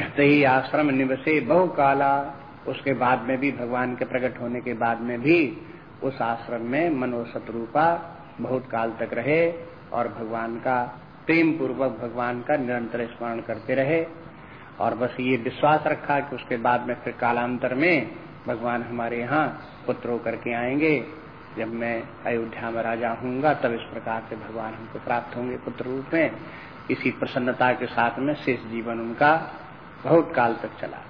Speaker 1: तो ही आश्रम निवसे बहु काला उसके बाद में भी, भगवान के प्रकट होने के बाद में भी उस आश्रम में मनोशत्रुपा बहुत काल तक रहे और भगवान का प्रेम पूर्वक भगवान का निरंतर स्मरण करते रहे। और बस ये विश्वास रखा कि उसके बाद में फिर कालांतर में भगवान हमारे यहाँ पुत्र होकर के आएँगे। जब मैं अयोध्या में राजा हूँगा तब इस प्रकार से भगवान हमको प्राप्त होंगे पुत्र रूप में। इसी प्रसन्नता के साथ में शेष जीवन उनका बहुत काल तक चला।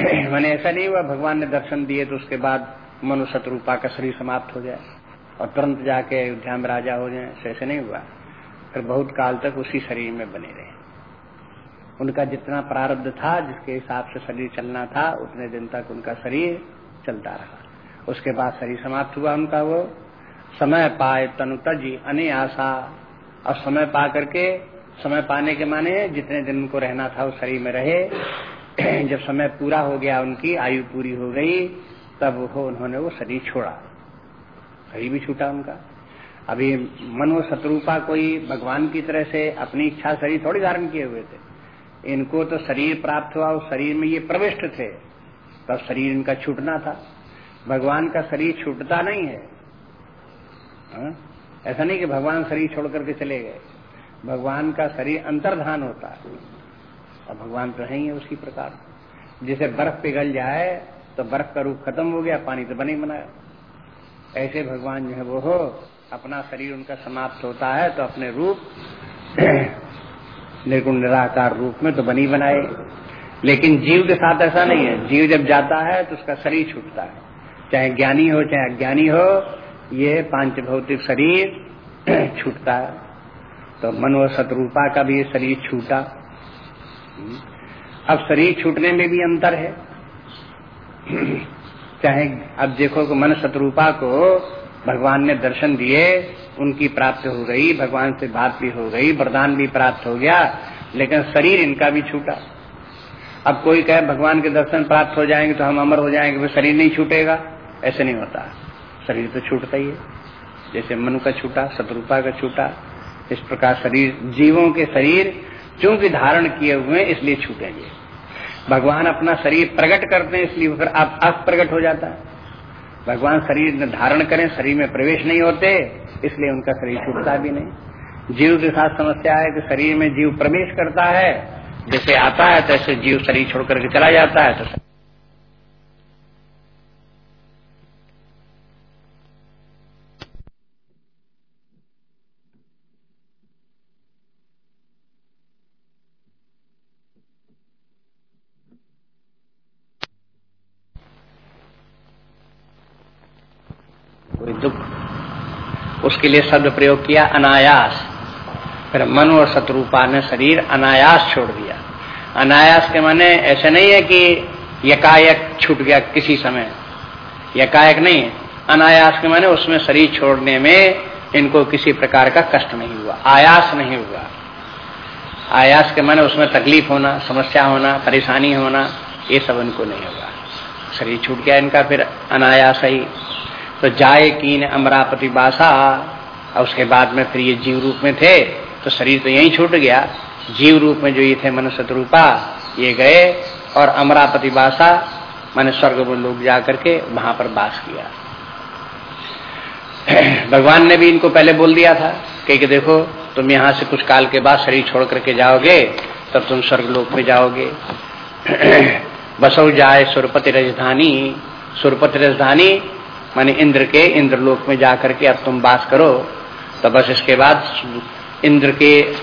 Speaker 1: मैंने ऐसा नहीं हुआ, भगवान ने दर्शन दिए तो उसके बाद मनु शत्रुपा का शरीर समाप्त हो जाए और तुरंत जाके अयोध्या में राजा हो जाए, ऐसे नहीं हुआ। फिर बहुत काल तक उसी शरीर में बने रहे। उनका जितना प्रारब्ध था, जिसके हिसाब से शरीर चलना था, उतने दिन तक उनका शरीर चलता रहा। उसके बाद शरीर समाप्त हुआ उनका वो। समय पाए तनु तजी अने आशा और समय पा करके, समय पाने के माने जितने दिन उनको रहना था उस शरीर में रहे। जब समय पूरा हो गया उनकी, आयु पूरी हो गई, तब वो उन्होंने वो शरीर छोड़ा। शरीर भी छूटा उनका। अभी मन शत्रुपा कोई भगवान की तरह से अपनी इच्छा शरीर थोड़ी धारण किए हुए थे। इनको तो शरीर प्राप्त हुआ, उस शरीर में ये प्रविष्ट थे। तब शरीर इनका छूटना था। भगवान का शरीर छूटता नहीं है। हा? ऐसा नहीं कि भगवान शरीर छोड़ करके चले गए। भगवान का शरीर अंतर्धान होता। है और भगवान तो है ही है उसी प्रकार। जैसे बर्फ़ पिघल जाए तो बर्फ़ का रूप खत्म हो गया, पानी तो बने बनाया। ऐसे भगवान जो है वो हो, अपना शरीर उनका समाप्त होता है तो अपने रूप निर्गुण निराकार रूप में तो बनी बनाए। लेकिन जीव के साथ ऐसा नहीं है। जीव जब जाता है तो उसका शरीर छूटता है। चाहे ज्ञानी हो, चाहे अज्ञानी हो, ये पाँच भौतिक शरीर छूटता है। तो मनो शत्रुपा का भी ये शरीर छूटा। अब शरीर छूटने में भी अंतर है। चाहे अब देखो कि मन शत्रुपा को भगवान ने दर्शन दिए, उनकी प्राप्त हो गई, भगवान से बात भी हो गई, वरदान भी प्राप्त हो गया, लेकिन शरीर इनका भी छूटा। अब कोई कहे, भगवान के दर्शन प्राप्त हो जाएँगे तो हम अमर हो जाएँगे वो शरीर नहीं छूटेगा। ऐसे नहीं होता। शरीर तो छूटता ही है। जैसे मनु का छूटा, शत्रुपा का छूटा, इस प्रकार शरीर, जीवों के शरीर चूँकि धारण किए हुए हैं इसलिए छूटेंगे भगवान अपना शरीर प्रकट करते हैं, इसलिए फिर आप अप्रगट हो जाता है। भगवान शरीर धारण करें, शरीर में प्रवेश नहीं होते, इसलिए उनका शरीर छूटता भी नहीं। जीव के साथ समस्या है कि शरीर में जीव प्रवेश करता है, जैसे आता है, तैसे जीव शरीर छोड़ करके चला जाता है तो कोई दुख। उसके लिए शब्द प्रयोग किया, अनायास। फिर मन और शत्रुपा ने शरीर अनायास छोड़ दिया। अनायास के माने ऐसे नहीं है कि यकायक छूट गया किसी समय। यकायक नहीं है अनायास के माने उसमें शरीर छोड़ने में इनको किसी प्रकार का कष्ट नहीं हुआ, आयास नहीं हुआ। आयास के माने उसमें तकलीफ़ होना, समस्या होना, परेशानी होना, ये सब इनको नहीं होगा शरीर छूट गया इनका, फिर अनायास ही तो जाए कीन अमरापति बासा। और उसके बाद में फिर ये जीव रूप में थे तो शरीर तो यही छूट गया। जीव रूप में जो ये थे मनुष्य रूपा ये गए और अमरापति बासा मैंने स्वर्ग में लोग जा करके वहाँ पर बास किया। भगवान ने भी इनको पहले बोल दिया था कि, कि देखो तुम यहाँ से कुछ काल के बाद शरीर छोड़ करके जाओगे तब तुम स्वर्ग लोक में जाओगे। बसौ जाए सुरपति राजधानी सुरपति राजधानी माने इंद्र के, इंद्रलोक में जाकर के अब तुम बास करो। तो बस इसके बाद इंद्र के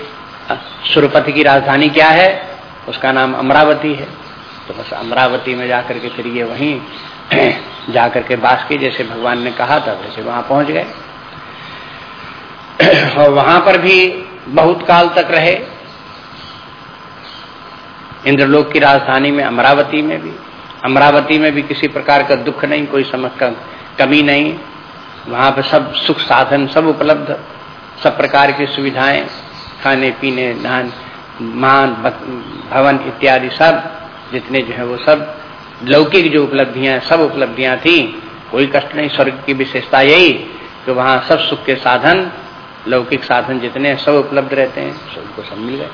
Speaker 1: सुरपति की राजधानी क्या है? उसका नाम अमरावती है। तो बस अमरावती में जाकर के फिर ये वहीं जाकर के बास की, जैसे भगवान ने कहा था, वैसे वहाँ पहुँच गए। और वहाँ पर भी बहुत काल तक रहे। इंद्रलोक की राजधानी में अमरावती में भी। अमरावती में भी किसी प्रकार का दुख नहीं, कोई समझ का कमी नहीं। वहाँ पर सब सुख साधन सब उपलब्ध, सब प्रकार की सुविधाएँ, खाने, पीने धान मान भवन इत्यादि सब, जितने जो है वो सब लौकिक जो उपलब्धियाँ सब उपलब्धियाँ थी, कोई कष्ट नहीं, स्वर्ग की विशेषता यही कि वहाँ सब सुख के साधन, लौकिक साधन जितने सब उपलब्ध रहते हैं, सबको सब मिल गए।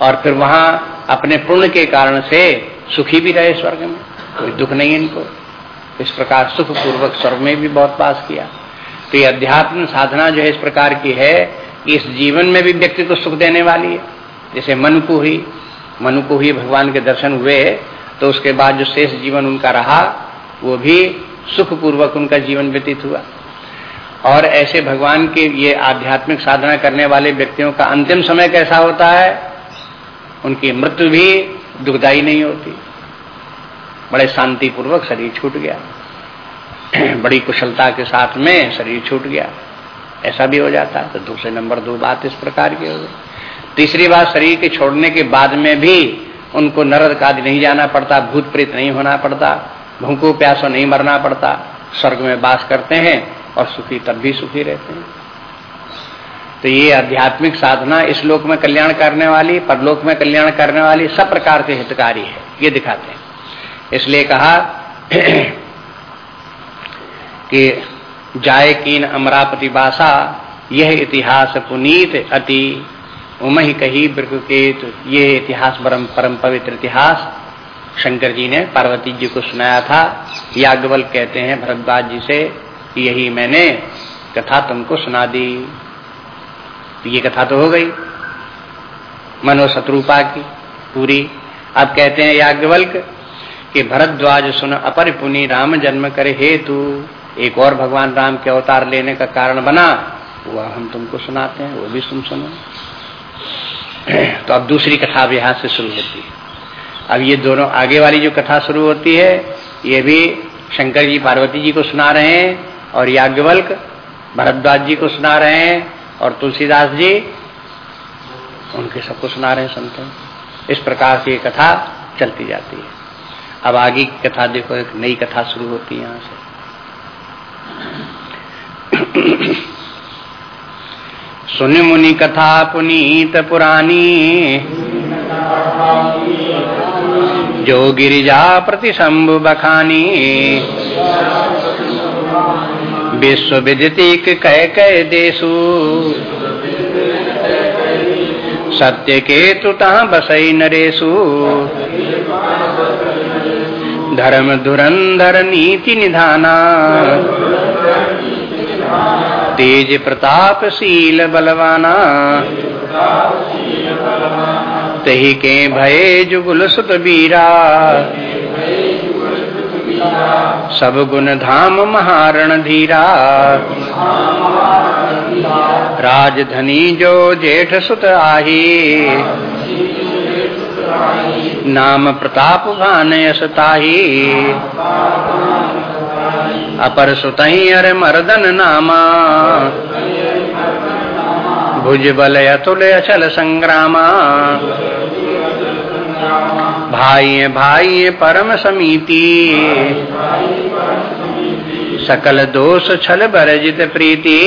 Speaker 1: और फिर वहाँ अपने पुण्य के कारण से सुखी भी रहे स्वर्ग में, कोई दुख नहीं इनको। इस प्रकार सुख पूर्वक स्वर्ग में भी बहुत पास किया। तो ये अध्यात्म साधना जो है इस प्रकार की है कि इस जीवन में भी व्यक्ति को सुख देने वाली है। जैसे मन को ही मनु को ही भगवान के दर्शन हुए तो उसके बाद जो शेष जीवन उनका रहा, वो भी सुख पूर्वक उनका जीवन व्यतीत हुआ। और ऐसे भगवान के ये आध्यात्मिक साधना करने वाले व्यक्तियों का अंतिम समय कैसा होता है? उनकी मृत्यु भी दुखदायी नहीं होती। बड़े शांतिपूर्वक शरीर छूट गया। बड़ी कुशलता के साथ में शरीर छूट गया। ऐसा भी हो जाता है तो दूसरे नंबर दो बात इस प्रकार की हो गई। तीसरी बात, शरीर के छोड़ने के बाद में भी उनको नरद आदि नहीं जाना पड़ता, भूत प्रेत नहीं होना पड़ता, भूखो प्यासो नहीं मरना पड़ता, स्वर्ग में बास करते हैं और सुखी तब भी सुखी रहते हैं। तो ये आध्यात्मिक साधना इस लोक में कल्याण करने वाली, परलोक में कल्याण करने वाली सब प्रकार से हितकारी है, ये दिखाते हैं। इसलिए कहा कि जाय कीन अमरापति बासा यह इतिहास पुनीत अति। उमही कही ब्रकेत ये इतिहास परम परम पवित्र इतिहास। शंकर जी ने पार्वती जी को सुनाया था याज्ञवल कहते हैं भरद्वाज जी से यही मैंने कथा तुमको सुना दी। तो ये कथा तो हो गई, मनो शत्रुपा की पूरी। अब कहते हैं याज्ञवल्क कि भरद्वाज सुन अपर पुनि राम जन्म करे हेतु। एक और भगवान राम के अवतार लेने का कारण बना, वह हम तुमको सुनाते हैं, वो भी तुम सुनो। तो अब दूसरी कथा अब यहाँ से शुरू होती है। अब ये दोनों आगे वाली जो कथा शुरू होती है, ये भी शंकर जी पार्वती जी को सुना रहे हैं और याज्ञवल्क भरद्वाज जी को सुना रहे हैं और तुलसीदास जी, उनके सबको सुना रहे हैं, सुनते इस प्रकार से ये कथा चलती जाती है। अब आगे की कथा देखो, एक नई कथा शुरू होती है यहाँ से। सुनि मुनि कथा पुनीत पुरानी, जो गिरिजा प्रति शंभु बखानी। विश्व विदितिक कह कह देशु, सत्य के तुता बसई नरेशु। धर्म धुरंधर नीति निधाना। तेज प्रतापशील बलवाना। तही के भये जुगुल सुत बीरा सब गुण धाम महारण धीरा। राजधनी जो जेठ सुत आही। नाम प्रताप भान यशताही अपर सुतही अरे मर्दन नामा। भुज बल अतुल अचल संग्रामा। भाई भाई परम समीति सकल दोष छल बरजित प्रीति।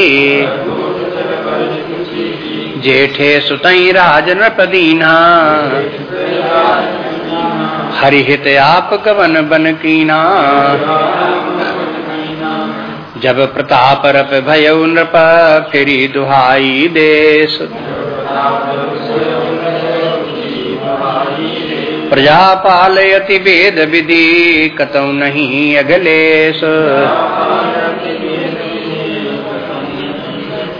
Speaker 1: जेठे सुतई राज नृपदीना हरिहित आप गवन बन कीना। जब प्रताप रप भय नृप फिरी दुहाई देश प्रजा पालयति वेद विधि कतौ नहीं अगलेश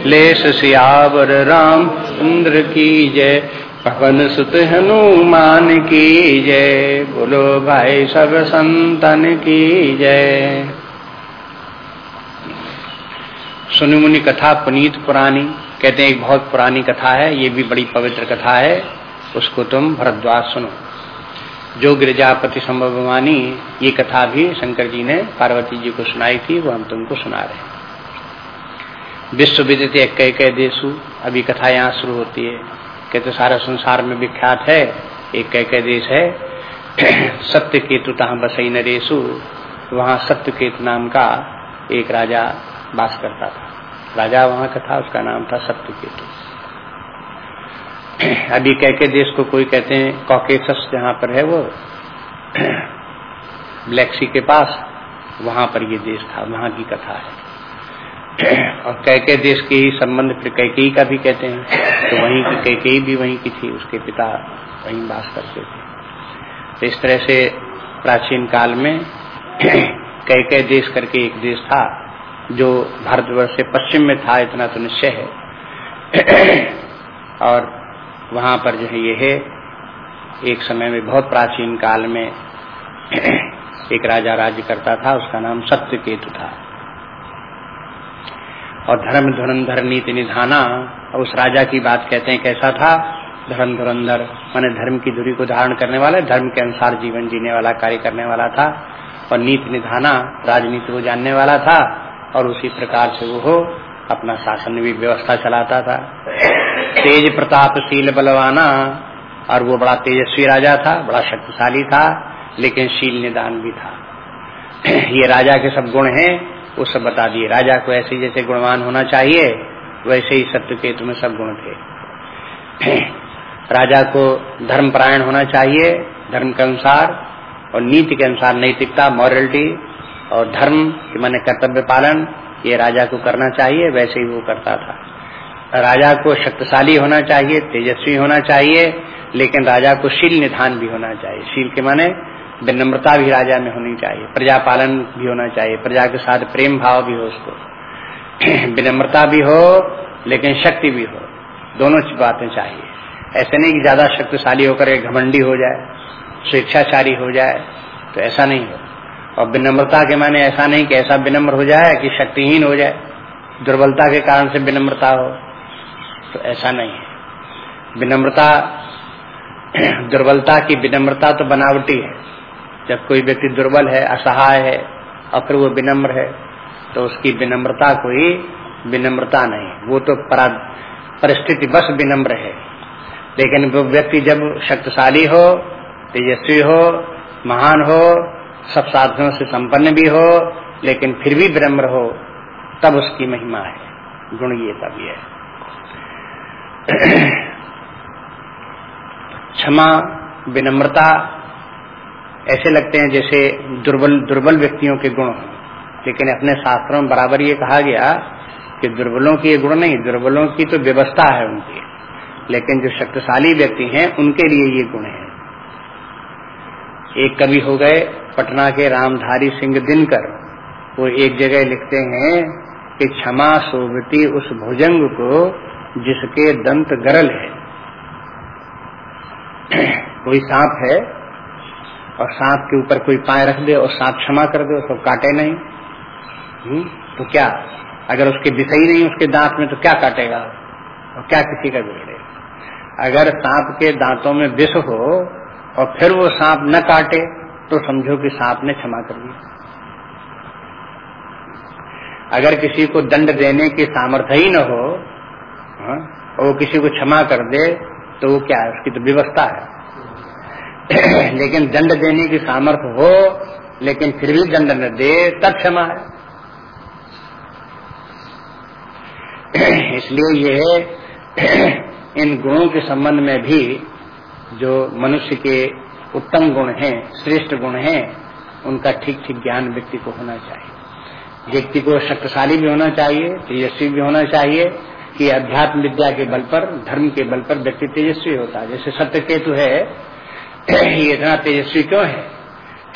Speaker 1: लेश सियावर राम चंद्र की जय। पवन सुत हनुमान की जय। बोलो भाई सब संतन की जय। सुनिमुनि कथा पुनीत पुरानी। कहते हैं, एक बहुत पुरानी कथा है, ये भी बड़ी पवित्र कथा है। उसको तुम भरद्वाज सुनो। जो गिरिजापति गिरजापति संभवानी ये कथा भी शंकर जी ने पार्वती जी को सुनाई थी, वो हम तुमको सुना रहे हैं। विश्व विदित कह कह देशु अभी कथा यहाँ शुरू होती है। कहते सारा संसार में विख्यात है, एक कह कह देश है। सत्य केतु तहा बसई नरेशु, वहाँ सत्य केतु नाम का एक राजा बास करता था। राजा वहाँ का था, उसका नाम था सत्य केतु अभी कह के देश को कोई कहते हैं, कॉकेसस जहाँ पर है वो, ब्लैक सी के पास, वहाँ पर ये देश था, वहाँ की कथा है। और कैके देश के ही संबंध फिर कैकेयी का भी कहते हैं। तो वहीं की कैकेयी भी वहीं की थी, उसके पिता वहीं बास करते थे। तो इस तरह से प्राचीन काल में कैके देश करके एक देश था, जो भारतवर्ष से पश्चिम में था, इतना तो निश्चय है। और वहाँ पर जो है ये है, एक समय में बहुत प्राचीन काल में एक राजा राज्य करता था, उसका नाम सत्य केतु था। और धर्म धुरंधर नीति निधाना, और उस राजा की बात कहते हैं, कैसा था? धर्म धुरंधर, माने धर्म की धुरी को धारण करने वाला धर्म के अनुसार जीवन जीने वाला, कार्य करने वाला था, और नीति निधाना, राजनीति को जानने वाला था, और उसी प्रकार से वो अपना शासन भी व्यवस्था चलाता था। तेज प्रतापशील बलवाना, और वो बड़ा तेजस्वी राजा था, बड़ा शक्तिशाली था, लेकिन शील निदान भी था। ये राजा के सब गुण हैं वो सब बता दिए। राजा को ऐसे जैसे गुणवान होना चाहिए, वैसे ही सत्य केतु में सब गुण थे। राजा को धर्मपरायण होना चाहिए, धर्म के अनुसार और नीति के अनुसार नैतिकता मॉरलिटी और धर्म कि मैंने कर्तव्य पालन, ये राजा को करना चाहिए, वैसे ही वो करता था। राजा को शक्तिशाली होना चाहिए, तेजस्वी होना चाहिए, लेकिन राजा को शील निधान भी होना चाहिए। शील के माने विनम्रता भी राजा में होनी चाहिए प्रजा पालन भी होना चाहिए, प्रजा के साथ प्रेम भाव भी हो उसको। विनम्रता भी हो, लेकिन शक्ति भी हो, दोनों बातें चाहिए। ऐसे नहीं कि ज़्यादा शक्तिशाली होकर घमंडी हो जाए, स्वेच्छाचारी हो जाए तो ऐसा नहीं हो। और विनम्रता के माने ऐसा नहीं कि ऐसा विनम्र हो जाए कि शक्तिहीन हो जाए, दुर्बलता के कारण से विनम्रता हो तो ऐसा नहीं है। विनम्रता, दुर्बलता की विनम्रता तो बनावटी है। जब कोई व्यक्ति दुर्बल है, असहाय है, और फिर वो विनम्र है तो उसकी विनम्रता कोई विनम्रता नहीं। वो तो परिस्थिति बस विनम्र है। लेकिन वो व्यक्ति जब शक्तिशाली हो, तेजस्वी हो, महान हो, सब साधनों से संपन्न भी हो, लेकिन फिर भी विनम्र हो, तब उसकी महिमा है। गुण ये तब ये क्षमा, विनम्रता ऐसे लगते हैं जैसे दुर्बल दुर्बल व्यक्तियों के गुण। लेकिन अपने शास्त्रों में बराबर ये कहा गया कि दुर्बलों की ये गुण नहीं, दुर्बलों की तो व्यवस्था है उनकी। लेकिन जो शक्तिशाली व्यक्ति हैं, उनके लिए ये गुण है। एक कवि हो गए, पटना के रामधारी सिंह दिनकर। वो एक जगह लिखते हैं कि क्षमा शोभती उस भुजंग को जिसके दंत गरल है। कोई सांप है और सांप के ऊपर कोई पाए रख दे और सांप क्षमा कर दे उसको काटे नहीं। हुँ? हम्म? तो क्या? अगर उसके विषय नहीं उसके दांत में तो क्या काटेगा? और क्या किसी का बिगड़ेगा? अगर सांप के दांतों में विष हो और फिर वो सांप न काटे तो समझो कि सांप ने क्षमा कर दिया अगर किसी को दंड देने की सामर्थ्य ही न हो हाँ, और वो किसी को क्षमा कर दे तो वो क्या है? उसकी तो व्यवस्था है। लेकिन दंड देने की सामर्थ्य हो, लेकिन फिर भी दंड न दे, तब क्षमा है। इसलिए ये इन गुणों के संबंध में भी जो मनुष्य के उत्तम गुण हैं, श्रेष्ठ गुण हैं, उनका ठीक ठीक ज्ञान व्यक्ति को होना चाहिए। व्यक्ति को शक्तिशाली भी होना चाहिए, तेजस्वी भी होना चाहिए कि अध्यात्म विद्या के बल पर, धर्म के बल पर व्यक्ति तेजस्वी होता है। जैसे सत्य केतु है ये इतना तेजस्वी क्यों है?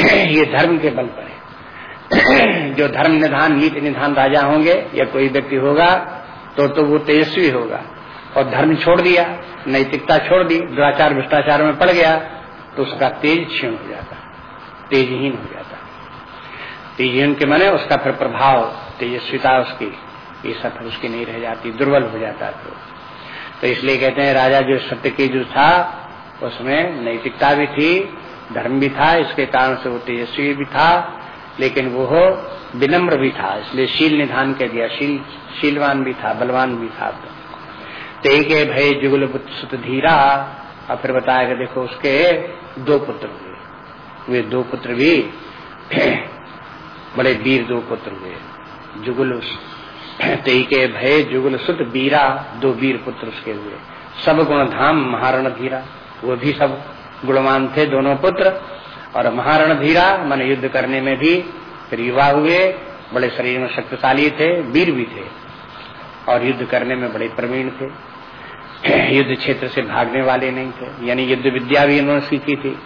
Speaker 1: ये धर्म के बल पर है। जो धर्म निधान, नीति निधान राजा होंगे, या कोई व्यक्ति होगा तो तो वो तेजस्वी होगा। और धर्म छोड़ दिया, नैतिकता छोड़ दी, दुराचार, भ्रष्टाचार में पड़ गया तो उसका तेज क्षीण हो जाता, तेजहीन हो जाता। तेजहीन के माने उसका फिर प्रभाव, तेजस्विता उसकी, ये सब उसकी नहीं रह जाती, दुर्बल हो जाता तो। तो इसलिए कहते हैं, राजा जो सत्य के जो था उसमें नैतिकता भी थी, धर्म भी था, इसके कारण से वो तेजस्वी भी था, लेकिन वो विनम्र भी था, इसलिए शील निधान कह दिया, शील, शीलवान भी था, बलवान भी था। ते के भय जुगल सुत धीरा और फिर बताया कि देखो उसके दो पुत्र हुए। वे दो पुत्र भी बड़े वीर दो पुत्र हुए। जुगल तेई के भय जुगल सुत बीरा, दो वीर पुत्र उसके हुए। सब गुण धाम महारण धीरा। वो भी सब गुणवान थे दोनों पुत्र। और महारण धीरा मन युद्ध करने में भी फिर युवा हुए बड़े शरीर में शक्तिशाली थे वीर भी थे। और युद्ध करने में बड़े प्रवीण थे। युद्ध क्षेत्र से भागने वाले नहीं थे। यानी युद्ध विद्या भी इन्होंने सीखी थी।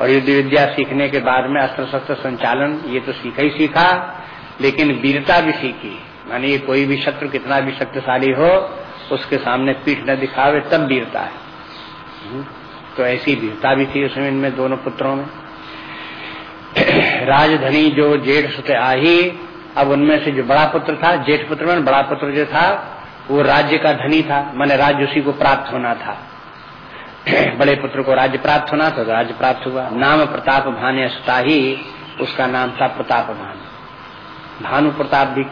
Speaker 1: और युद्ध विद्या सीखने के बाद में अस्त्र शस्त्र संचालन ये तो सीखा ही सीखा लेकिन वीरता भी सीखी। मानी कोई भी शत्रु कितना भी शक्तिशाली हो उसके सामने पीठ न दिखावे तब वीरता है। हम्म, तो ऐसी वीरता भी थी उसमें इनमें दोनों पुत्रों में। राजधनी जो जेठ सुते आही, अब उनमें से जो बड़ा पुत्र था, जेठ पुत्र में बड़ा पुत्र जो था, वो राज्य का धनी था, मैंने राज्य उसी को प्राप्त होना था। बड़े पुत्र को राज्य प्राप्त होना था तो राज्य प्राप्त हुआ। नाम प्रताप भान ही उसका नाम था प्रताप भान। भानु प्रताप भी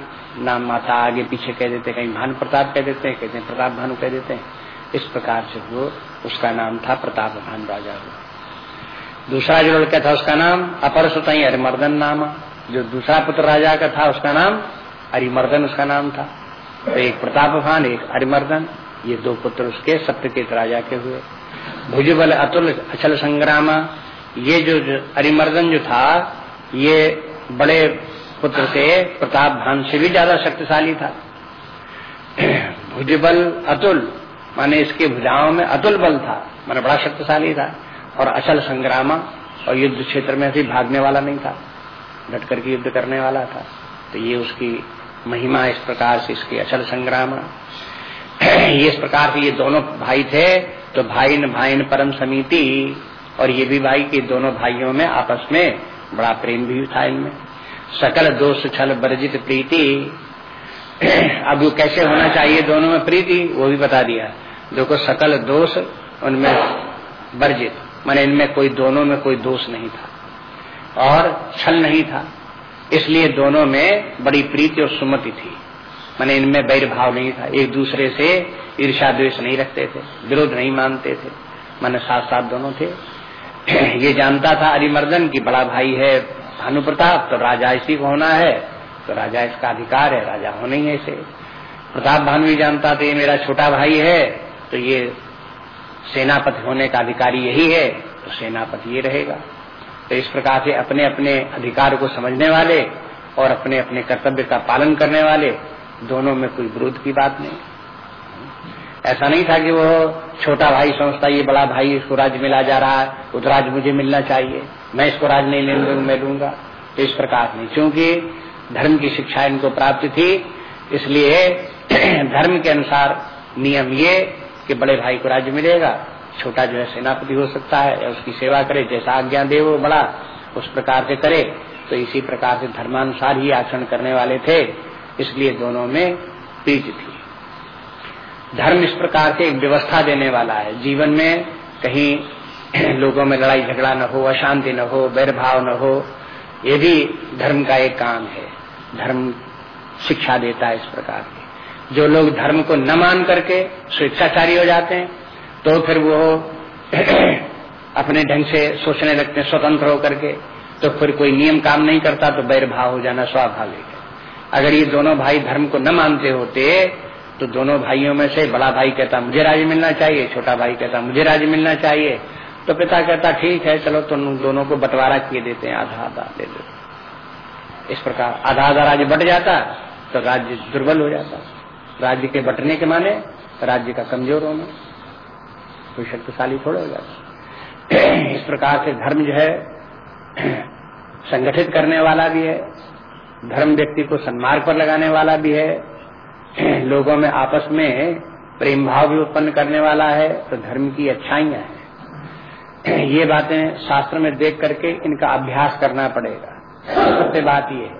Speaker 1: नाम माता आगे पीछे कह देते कहीं भानु प्रताप कह देते हैं, कहते हैं प्रताप भानु कह देते हैं। इस प्रकार से वो उसका नाम था प्रताप भान राजा। हुआ दूसरा जो लड़का था उसका नाम अपर सुतई अरिमर्दन नाम। जो दूसरा पुत्र राजा का था उसका नाम अरिमर्दन उसका नाम था। तो एक प्रतापवान एक हरिमर्दन ये दो पुत्र उसके सत्यकेत राजा के हुए। भुजबल अतुल अचल संग्राम, ये जो हरिमर्दन जो था, ये बड़े पुत्र से प्रताप भान से भी ज़्यादा शक्तिशाली था। भुजबल अतुल माने इसके भुजाओं में अतुल बल था, माने बड़ा शक्तिशाली था, और अचल संग्रामा और युद्ध क्षेत्र में भी भागने वाला नहीं था डट करके युद्ध करने वाला था। तो ये उसकी महिमा, इस प्रकार से इसकी अचल संग्राम। ये इस प्रकार से ये दोनों भाई थे तो भाई न भाई न परम समिति, और ये भी भाई के दोनों भाइयों में आपस में बड़ा प्रेम भी था इनमें। सकल दोष छल वर्जित प्रीति। अब वो कैसे होना चाहिए दोनों में प्रीति, वो भी बता दिया। देखो, सकल दोष उनमें वर्जित, मैंने इनमें कोई दोनों में कोई दोष नहीं था और छल नहीं था। इसलिए दोनों में बड़ी प्रीति और सुमति थी। मैंने इनमें बैर भाव नहीं था। एक दूसरे से ईर्षा द्वेष नहीं रखते थे, विरोध नहीं मानते थे। मैंने साथ साथ दोनों थे। ये जानता था अरिमर्दन की बड़ा भाई है भानु प्रताप तो राजा इसी को होना है। तो राजा इसका अधिकार है, राजा होना ही ऐसे प्रताप भानु भी जानता था, ये मेरा छोटा भाई है। तो ये सेनापति होने का अधिकारी यही है तो सेनापति ये रहेगा। तो इस प्रकार से अपने अपने अधिकार को समझने वाले और अपने अपने कर्तव्य का पालन करने वाले, दोनों में कोई विरोध की बात नहीं। ऐसा नहीं था कि वो छोटा भाई समझता ये बड़ा भाई इसको राज मिला जा रहा है, वो तो राज मुझे मिलना चाहिए, मैं इसको राज नहीं ले मैं लूँगा। तो इस प्रकार नहीं क्योंकि धर्म की शिक्षा इनको प्राप्त थी, इसलिए धर्म के अनुसार नियम ये कि बड़े भाई को राज्य मिलेगा, छोटा जो है सेनापति हो सकता है, या उसकी सेवा करे, जैसा आज्ञा दे वो बड़ा, उस प्रकार से करे। तो इसी प्रकार से धर्मानुसार ही आचरण करने वाले थे, इसलिए दोनों में प्रीत थी। धर्म इस प्रकार से एक व्यवस्था देने वाला है। जीवन में कहीं लोगों में लड़ाई झगड़ा न हो, अशांति न हो बैरभाव न हो, ये भी धर्म का एक काम है। धर्म शिक्षा देता है इस प्रकार जो लोग धर्म को न मान करके स्वेच्छाचारी हो जाते हैं तो फिर वो अपने ढंग से सोचने लगते हैं, स्वतंत्र होकर के तो फिर कोई नियम काम नहीं करता तो बैर भाव हो जाना स्वाभाविक है। अगर ये दोनों भाई धर्म को न मानते होते तो दोनों भाइयों में से बड़ा भाई कहता, मुझे राज्य मिलना चाहिए। छोटा भाई कहता, मुझे राज्य मिलना चाहिए। तो पिता कहता, ठीक है, चलो तुम तो दोनों को बंटवारा किए देते हैं, आधा आधा दे दो। इस प्रकार आधा आधा राज्य बट जाता तो राज्य दुर्बल हो जाता। राज्य के बटने के माने राज्य का कमज़ोर होना। कोई शक्तिशाली थोड़ा हो जाता। इस प्रकार से धर्म जो है, संगठित करने वाला भी है, धर्म व्यक्ति को सन्मार्ग पर लगाने वाला भी है, लोगों में आपस में प्रेम भाव भी उत्पन्न करने वाला है तो धर्म की अच्छाइयाँ हैं। ये बातें शास्त्र में देख करके इनका अभ्यास करना पड़ेगा। सबसे बात ये है,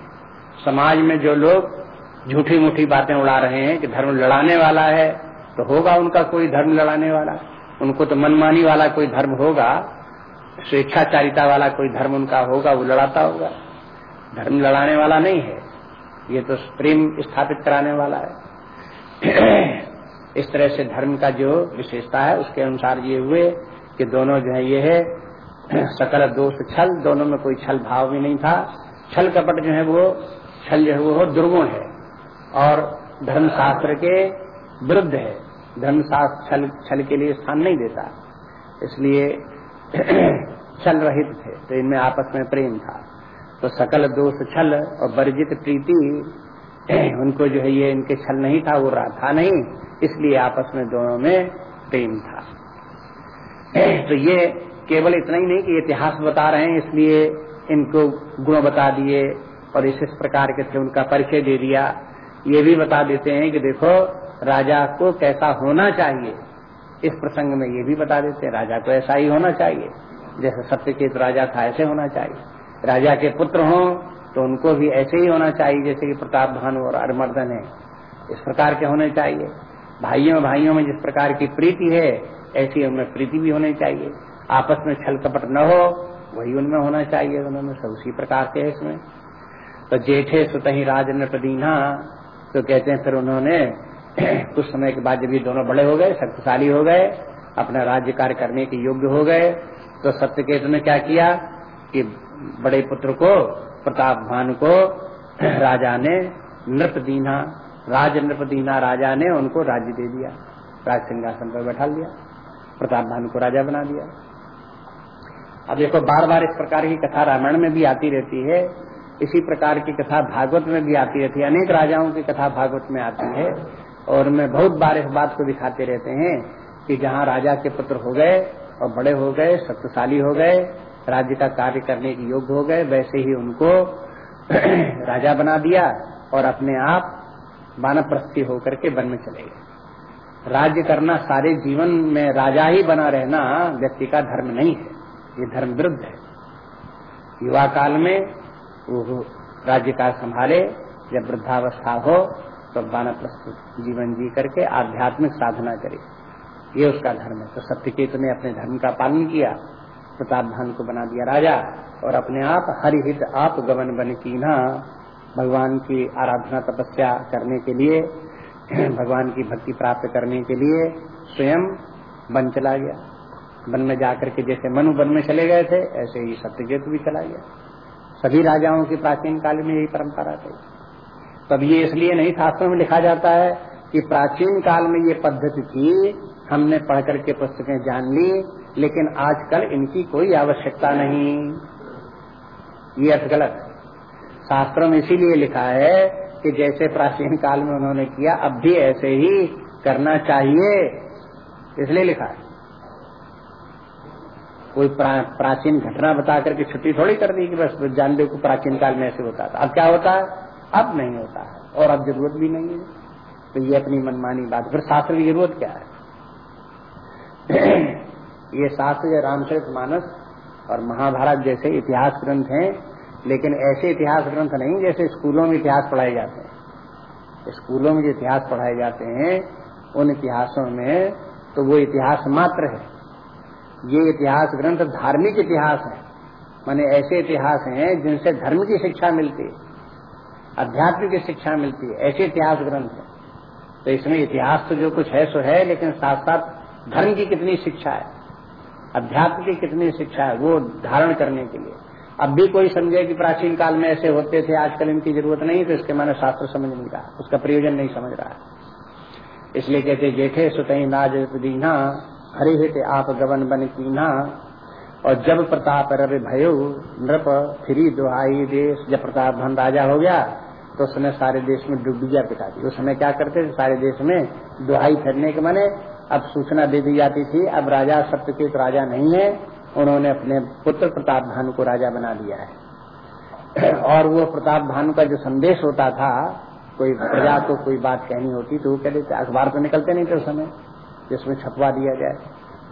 Speaker 1: समाज में जो लोग झूठी मूठी बातें उड़ा रहे हैं कि धर्म लड़ाने वाला है तो होगा उनका कोई धर्म लड़ाने वाला? उनको तो मनमानी वाला कोई धर्म होगा, स्वेच्छाचारिता वाला कोई धर्म उनका होगा, वो लड़ाता होगा। धर्म लड़ाने वाला नहीं है, ये तो प्रेम स्थापित कराने वाला है। इस तरह से धर्म का जो विशेषता है, उसके अनुसार ये हुए कि दोनों जो है, ये है, सकल दोष छल, दोनों में कोई छल भाव भी नहीं था। छल कपट जो है वो, छल जो है वो दुर्गुण है। और धर्मशास्त्र के विरुद्ध है। धर्मशास्त्र छल छल के लिए स्थान नहीं देता। इसलिए छल रहित थे तो इनमें आपस में प्रेम था। तो सकल दोष छल और वर्जित प्रीति, उनको जो है ये इनके छल नहीं था, वो था नहीं, इसलिए आपस में दोनों में प्रेम था। तो ये केवल इतना ही नहीं कि इतिहास बता रहे हैं, इसलिए इनको गुण बता दिए और इस इस प्रकार के थे, उनका परिचय दे दिया। ये भी बता देते हैं कि देखो, राजा को कैसा होना चाहिए। इस प्रसंग में ये भी बता देते हैं, राजा को ऐसा ही होना चाहिए। जैसे सत्यकेत राजा था, ऐसे होना चाहिए। राजा के पुत्र हों तो उनको भी ऐसे ही होना चाहिए, जैसे कि प्रताप भानु और अरमर्दन है। इस प्रकार के होने चाहिए। भाइयों भाइयों में जिस प्रकार की प्रीति है, ऐसी उनमें प्रीति भी होनी चाहिए। आपस में छल कपट न हो, वही उनमें होना चाहिए। उन्होंने सब उसी प्रकार के है इसमें। तो जेठे सुतही राज नृपदीना तो कहते हैं, फिर उन्होंने कुछ समय के बाद जब ये दोनों बड़े हो गए, शक्तिशाली हो गए, अपना राज्य कार्य करने के योग्य हो गए तो सत्यकेतु ने क्या किया कि बड़े पुत्र को, प्रताप भान को राजा ने नृप दीना, राज नृप दीना राजा ने उनको राज्य दे दिया, राज सिंहासन पर बैठा दिया प्रताप भान को राजा बना दिया। अब देखो, बार बार इस प्रकार की कथा रामायण में भी आती रहती है इसी प्रकार की कथा भागवत में भी आती रहती है। अनेक राजाओं की कथा भागवत में आती है। और मैं बहुत बार इस बात को दिखाते रहते हैं कि जहाँ राजा के पुत्र हो गए और बड़े हो गए, शक्तिशाली हो गए, राज्य का कार्य करने के योग्य हो गए, वैसे ही उनको राजा बना दिया और अपने आप वानप्रस्थी होकर के वन में चले गए। राज्य करना सारे जीवन में राजा ही बना रहना व्यक्ति का धर्म नहीं है। ये धर्म विरुद्ध है। युवा काल में वो राज्य का संभाले, जब वृद्धावस्था हो तो वानप्रस्थ जीवन जी करके आध्यात्मिक साधना करे। ये उसका धर्म है। तो सत्यकेतु ने अपने धर्म का पालन किया, प्रताप भान को बना दिया राजा, और अपने आप हरिहित आप गमन बन कीना, भगवान की आराधना तपस्या करने के लिए, भगवान की भक्ति प्राप्त करने के लिए स्वयं वन चला गया। वन में जाकर के जैसे मनु वन में चले गए थे, ऐसे ही सत्यकेतु भी चला गया। सभी राजाओं की प्राचीन काल में यही परंपरा थी। तब ये इसलिए नहीं, शास्त्रों में लिखा जाता है कि प्राचीन काल में ये पद्धति थी, हमने पढ़ करके पुस्तकें जान ली, लेकिन आजकल इनकी कोई आवश्यकता नहीं। ये अर्थ गलत शास्त्रों में इसीलिए लिखा है कि जैसे प्राचीन काल में उन्होंने किया, अब भी ऐसे ही करना चाहिए, इसलिए लिखा है। कोई प्रा, प्राचीन घटना बता करके छुट्टी थोड़ी कर दी कि बस जान लो को प्राचीन काल में ऐसे होता था। अब क्या होता है? अब नहीं होता है और अब ज़रूरत भी नहीं है। तो ये अपनी मनमानी बात। फिर शास्त्र की ज़रूरत क्या है? ये शास्त्र रामचरित मानस और महाभारत जैसे इतिहास ग्रंथ हैं लेकिन ऐसे इतिहास ग्रंथ नहीं जैसे स्कूलों में इतिहास पढ़ाए जाते हैं। स्कूलों में जो इतिहास पढ़ाए जाते हैं उन इतिहासों में तो वो इतिहास मात्र है। ये इतिहास ग्रंथ धार्मिक इतिहास है। माने ऐसे इतिहास हैं जिनसे धर्म की शिक्षा मिलती है अध्यात्म की शिक्षा मिलती है, ऐसे इतिहास ग्रंथ है। तो इसमें इतिहास तो जो कुछ है सो है, लेकिन साथ साथ धर्म की कितनी शिक्षा है अध्यात्म की कितनी शिक्षा है, वो धारण करने के लिए। अब भी कोई समझे कि प्राचीन काल में ऐसे होते थे, आजकल इनकी ज़रूरत नहीं तो इसके माने शास्त्र समझ नहीं रहा, उसका प्रयोजन नहीं समझ रहा। इसलिए कहते, जेठे सुतई नाज दीना हरे हित आप गवन बन कीना। और जब प्रताप रवि भयो, नृप फिरी दुहाई देश, जब प्रताप धन राजा हो गया तो उसने सारे देश में डुबिया पिटा दी। उस समय क्या करते थे? सारे देश में दुहाई फिरने के माने अब सूचना दे दी जाती थी, अब राजा सत्यकेत राजा नहीं है, उन्होंने अपने पुत्र प्रताप भानु को राजा बना दिया है। और वो प्रताप भानु का जो संदेश होता था, कोई प्रजा को कोई बात कहनी होती तो वो कह देते, अखबार तो निकलते नहीं थे उस समय। जिसमें छपवा दिया जाए।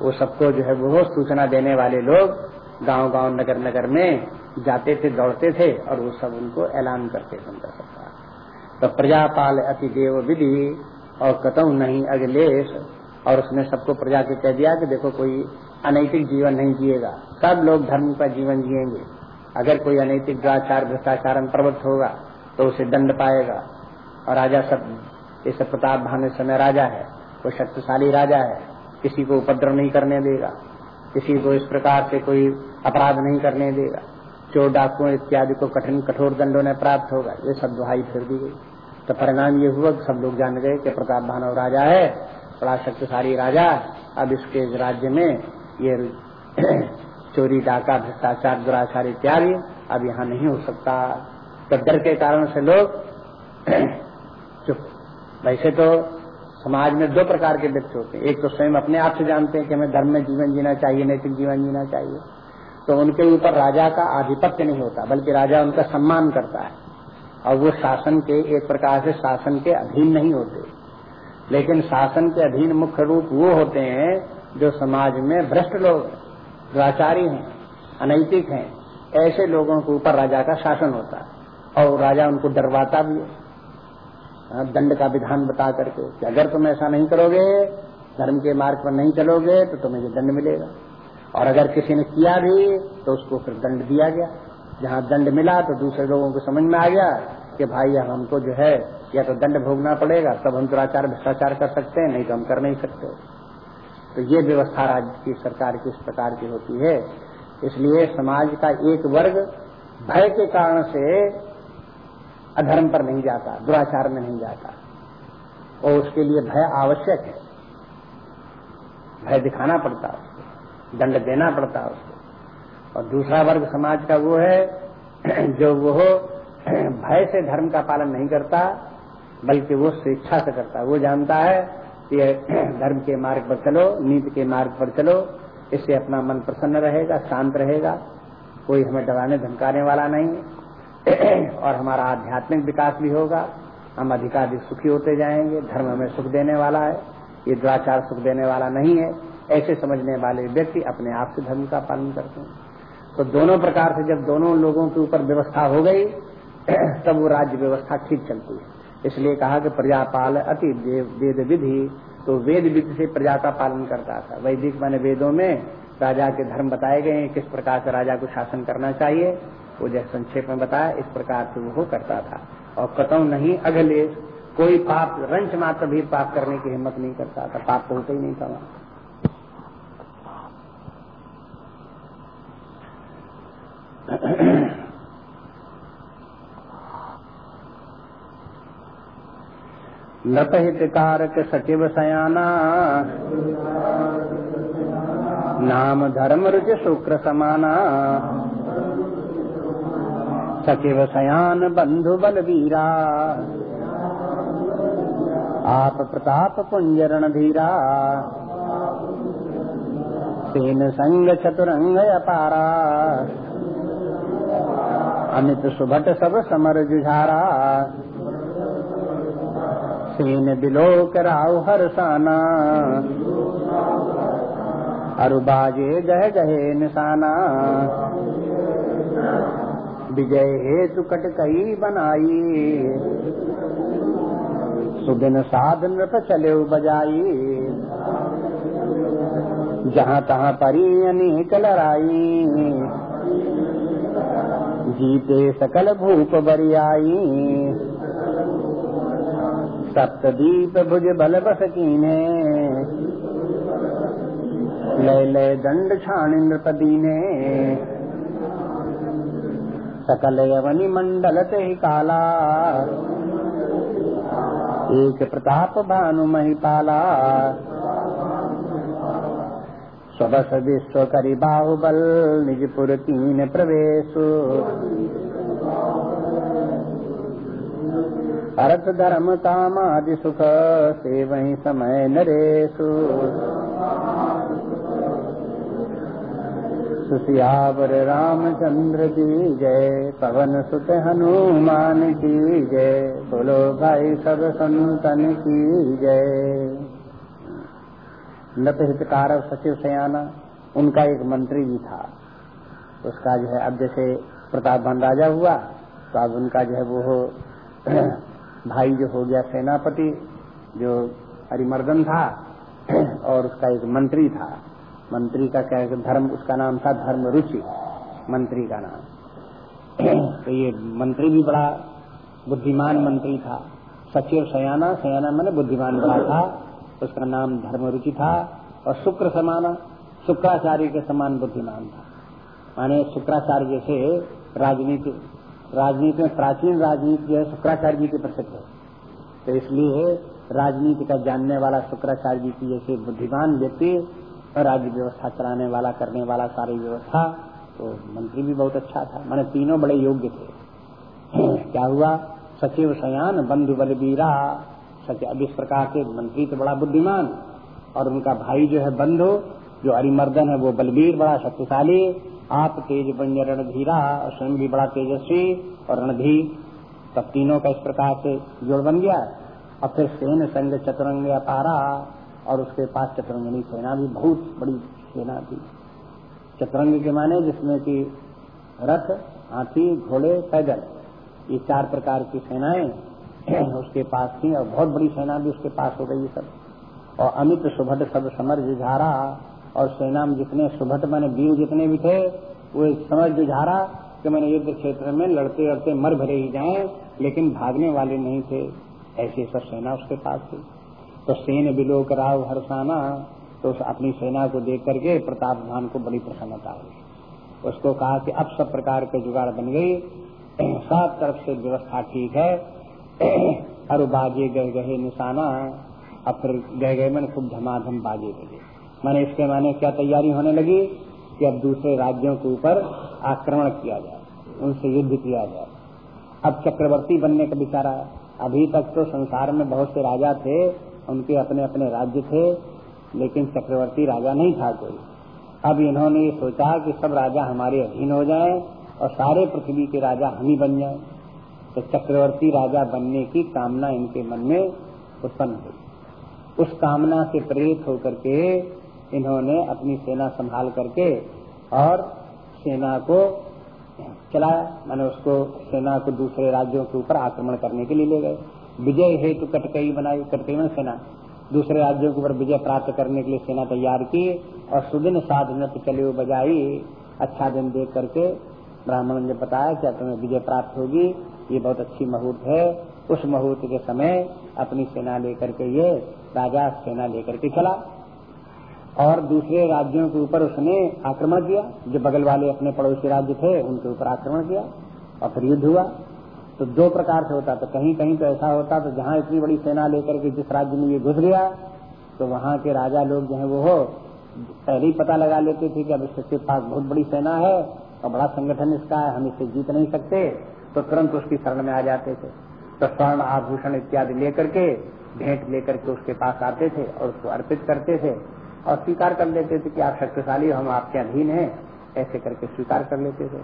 Speaker 1: वो सबको जो है वो सूचना देने वाले लोग गाँव गाँव नगर नगर में जाते थे, दौड़ते थे और वो सब उनको ऐलान करते थे उनका सरकार तो प्रजापाल अति देव विधि और कतऊ नहीं अगलेश और उसने सबको प्रजा के कह दिया कि देखो कोई अनैतिक जीवन नहीं जिएगा। सब लोग धर्म का जीवन जिएँगे। अगर कोई अनैतिक दुराचार भ्रष्टाचार प्रवृत्त होगा तो उसे दंड पाएगा। और राजा सब इस प्रताप भानु समय राजा है। वो शक्तिशाली राजा है। किसी को उपद्रव नहीं करने देगा। किसी को इस प्रकार से कोई अपराध नहीं करने देगा। चोर डाकुओं इत्यादि को कठिन कठोर दंडों ने प्राप्त होगा। ये सब दुहाई फिर दी गई। तो परिणाम ये हुआ कि सब लोग जान गए कि प्रताप भानव राजा है, बड़ा शक्तिशाली राजा। अब इसके राज्य में ये चोरी, डाका, भ्रष्टाचार, दुराचार इत्यादि अब यहाँ नहीं हो सकता। तो डर के कारण से लोग चुप। वैसे तो समाज में दो प्रकार के व्यक्ति होते हैं। एक तो स्वयं अपने आप से जानते हैं कि हमें धर्म में जीवन जीना चाहिए, नैतिक जीवन जीना चाहिए। तो उनके ऊपर राजा का आधिपत्य नहीं होता, बल्कि राजा उनका सम्मान करता है। और वो शासन के, एक प्रकार से शासन के अधीन नहीं होते। लेकिन शासन के अधीन मुख्य रूप वो होते हैं जो समाज में भ्रष्ट लोग दुराचारी हैं, अनैतिक हैं। ऐसे लोगों के ऊपर राजा का शासन होता है। और राजा उनको डरवाता भी है। दंड का विधान बता करके कि अगर तुम ऐसा नहीं करोगे, धर्म के मार्ग पर नहीं चलोगे तो तुम्हें ये दंड मिलेगा। और अगर किसी ने किया भी तो उसको फिर दंड दिया गया। जहाँ दंड मिला तो दूसरे लोगों को समझ में आ गया कि भाई हमको जो है, या तो दंड भोगना पड़ेगा, तब हम दुराचार, भ्रष्टाचार कर सकते हैं, नहीं तो हम कर नहीं सकते। तो ये व्यवस्था राज्य की, सरकार की इस प्रकार की होती है। इसलिए समाज का एक वर्ग, भय के कारण से अधर्म पर नहीं जाता, दुराचार में नहीं जाता। और उसके लिए भय आवश्यक है। भय दिखाना पड़ता है उसको, दंड देना पड़ता है उसको। और दूसरा वर्ग समाज का वो है, जो वो भय से धर्म का पालन नहीं करता, बल्कि वो स्वेच्छा से करता है। वो जानता है कि धर्म के मार्ग पर चलो नीति के मार्ग पर चलो, इससे अपना मन प्रसन्न रहेगा, शांत रहेगा, कोई हमें डराने धमकाने वाला नहीं और हमारा आध्यात्मिक विकास भी होगा। हम अधिकाधिक सुखी होते जाएँगे। धर्म हमें सुख देने वाला है। ये दुराचार सुख देने वाला नहीं है। ऐसे समझने वाले व्यक्ति अपने आप से धर्म का पालन करते हैं। तो दोनों प्रकार से जब दोनों लोगों के ऊपर व्यवस्था हो गई, तब वो राज्य व्यवस्था ठीक चलती है। इसलिए कहा कि प्रजापाल अति वेद विधि। तो वेद विधि से प्रजा का पालन करता था। वैदिक मैंने वेदों में राजा के धर्म बताए गए हैं, किस प्रकार से राजा को शासन करना चाहिए। वो जैसे संक्षेप में बताया, इस प्रकार से वो करता था। और कतौ नहीं, अगले, कोई पाप, रंच मात्र भी पाप करने की हिम्मत नहीं करता था, पाप तो होता ही नहीं था लपहित कारक सचिव सयाना, नाम धर्म रुचि शुक्र समाना। सचिव सयान बंधु बलवीरा आप प्रताप पुंजरण धीरा सेन संग चतुरंग अपारा अमित सुभट सब समर जुझारा सेन। बिलोक राव हरसाना अरुबाजे गह गहे निशाना विजय हेतु कट कई बनाई। सुदिन साधन नृप चले बजाई। जहाँ तहाँ परी अनेक लड़ाई। जीते सकल भूप बरियाई। सप्तदीप भुज बल बस कीने। लय लय दंड छाण नृपदी ने सकल यवनी मंडल ते काला एक प्रताप भानु महिपाला स्वबस विश्व करी बाहुबल निजपुर तीन प्रवेश अर्थ धर्म काम आदि सुख से वही समय नरेशु सुशियावर रामचंद्र की जय, पवन सुत हनुमान की जय, बोलो भाई सब संतन की जय। हितकार सचिव सयाना, उनका एक मंत्री भी था। उसका जो है, अब जैसे प्रताप भन राजा हुआ तो अब उनका जो है, वो भाई जो हो गया सेनापति, जो हरिमर्दन था, और उसका एक मंत्री था। मंत्री का क्या धर्म, उसका नाम था धर्म रुचि, मंत्री का नाम। तो ये मंत्री भी बड़ा बुद्धिमान मंत्री था। सचिव सयाना सयाना मैंने बुद्धिमान बड़ा था, उसका नाम धर्म रुचि था, और शुक्र समाना, शुक्राचार्य के समान बुद्धिमान था। माने शुक्राचार्य जैसे राजनीति राजनीति में प्राचीन राजनीति जो है, शुक्राचार्य जी के प्रसिद्ध है। तो इसलिए राजनीति का जानने वाला शुक्राचार्य जी की जैसे बुद्धिमान व्यक्ति राज्य व्यवस्था चलाने वाला, करने वाला, सारी व्यवस्था तो मंत्री भी बहुत अच्छा था। मैंने तीनों बड़े योग्य थे। क्या हुआ? सचिव सयान, बंधु बलबीरा सचिव अब इस प्रकार के मंत्री तो बड़ा बुद्धिमान, और उनका भाई जो है बंधु, जो अरिमर्दन है, वो बलबीर, बड़ा शक्तिशाली, आप तेज बन रणधीरा, और स्वयं भी बड़ा तेजस्वी, और रणधीर तब तीनों का इस प्रकार से जोड़ बन गया। और फिर सेन, संग, चतुरंग अपारा और उसके पास चतुरंगनी सेना भी, बहुत बड़ी सेना थी। चतुरंग के माने जिसमें कि रथ, हाथी, घोड़े, पैदल, ये चार प्रकार की सेनाएँ उसके पास थी और बहुत बड़ी सेना भी उसके पास हो गई सब। और अमित सुभट सब समर जुझारा और सेना में जितने सुभट मैंने वीर जितने भी थे, वो समझ बुझारा कि मैंने युद्ध क्षेत्र में लड़ते लड़ते मर भरे ही जाए, लेकिन भागने वाले नहीं थे। ऐसी सब सेना उसके पास थी। तो सेन बिलोक राव हरसाना तो उस अपनी सेना को देख करके प्रताप भान को बड़ी प्रसन्नता हुई। उसको कहा कि अब सब प्रकार के जुगाड़ बन गई। सब तरफ़ से व्यवस्था ठीक है। हर बाजे गए गए निशाना, अब फिर गए गए मैंने खूब धमाधम बाजे बजे। मैंने इसके माने क्या तैयारी होने लगी कि अब दूसरे राज्यों के ऊपर आक्रमण किया जाए, उनसे युद्ध किया जाए। अब चक्रवर्ती बनने का विचारा अभी तक तो संसार में बहुत से राजा थे उनके अपने अपने राज्य थे, लेकिन चक्रवर्ती राजा नहीं था कोई। अब इन्होंने ये सोचा कि सब राजा हमारे अधीन हो जाएँ और सारे पृथ्वी के राजा हम ही बन जाएँ। तो चक्रवर्ती राजा बनने की कामना इनके मन में उत्पन्न हुई। उस कामना से प्रेरित होकर के इन्होंने अपनी सेना संभाल करके और सेना को चलाया। मैंने उसको, सेना को दूसरे राज्यों के ऊपर आक्रमण करने के लिए ले गए। विजय हेतु कटकई बनाई, कटकई में सेना। दूसरे राज्यों के ऊपर विजय प्राप्त करने के लिए सेना तैयार की और सुदिन साध नृत्य चले बजाई अच्छा दिन देख करके ब्राह्मण ने बताया कि तुम्हें विजय प्राप्त होगी। ये बहुत अच्छी मुहूर्त है। उस मुहूर्त के समय अपनी सेना लेकर के ये राजा सेना लेकर के चला। और दूसरे राज्यों के ऊपर उसने आक्रमण किया। जो बगल वाले अपने पड़ोसी राज्य थे, उनके ऊपर आक्रमण किया और फिर युद्ध हुआ। तो दो प्रकार से होता तो कहीं कहीं तो ऐसा होता तो जहाँ इतनी बड़ी सेना लेकर के जिस राज्य में ये घुस गया तो वहाँ के राजा लोग जो है वो हो, पहले ही पता लगा लेते थे कि अब इसके पास बहुत बड़ी सेना है और बड़ा संगठन इसका है, हम इसे जीत नहीं सकते। तो तुरंत उसकी शरण में आ जाते थे। तो स्वर्ण आभूषण इत्यादि लेकर के, भेंट लेकर के उसके पास आते थे और उसको अर्पित करते थे और स्वीकार कर लेते थे कि आप शक्तिशाली हम आपके अधीन हैं। ऐसे करके स्वीकार कर लेते थे।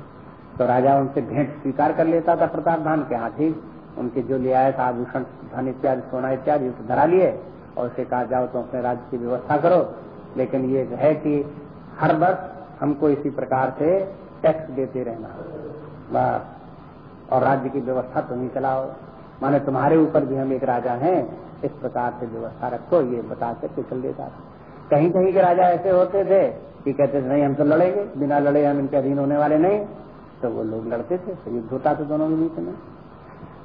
Speaker 1: तो राजा उनसे भेंट स्वीकार कर लेता था प्रताप धान के हाथी। उनके जो ले आया था आभूषण, धन इत्यादि, सोना इत्यादि, उसे धरा लिए और उसे कहा, जाओ तो अपने राज्य की व्यवस्था करो। लेकिन ये है कि हर वर्ष हमको इसी प्रकार से टैक्स देते रहना। बस। और राज्य की व्यवस्था तुम ही चलाओ। माने तुम्हारे ऊपर भी हम एक राजा हैं, इस प्रकार से व्यवस्था रखो, ये बता करके चल देता कहीं कहीं के राजा ऐसे होते थे कि कहते थे, नहीं, हम तो लड़ेंगे। बिना लड़े हम इनके अधीन होने वाले नहीं। तो वो लोग लड़ते थे तो युद्ध होता था दोनों के बीच में।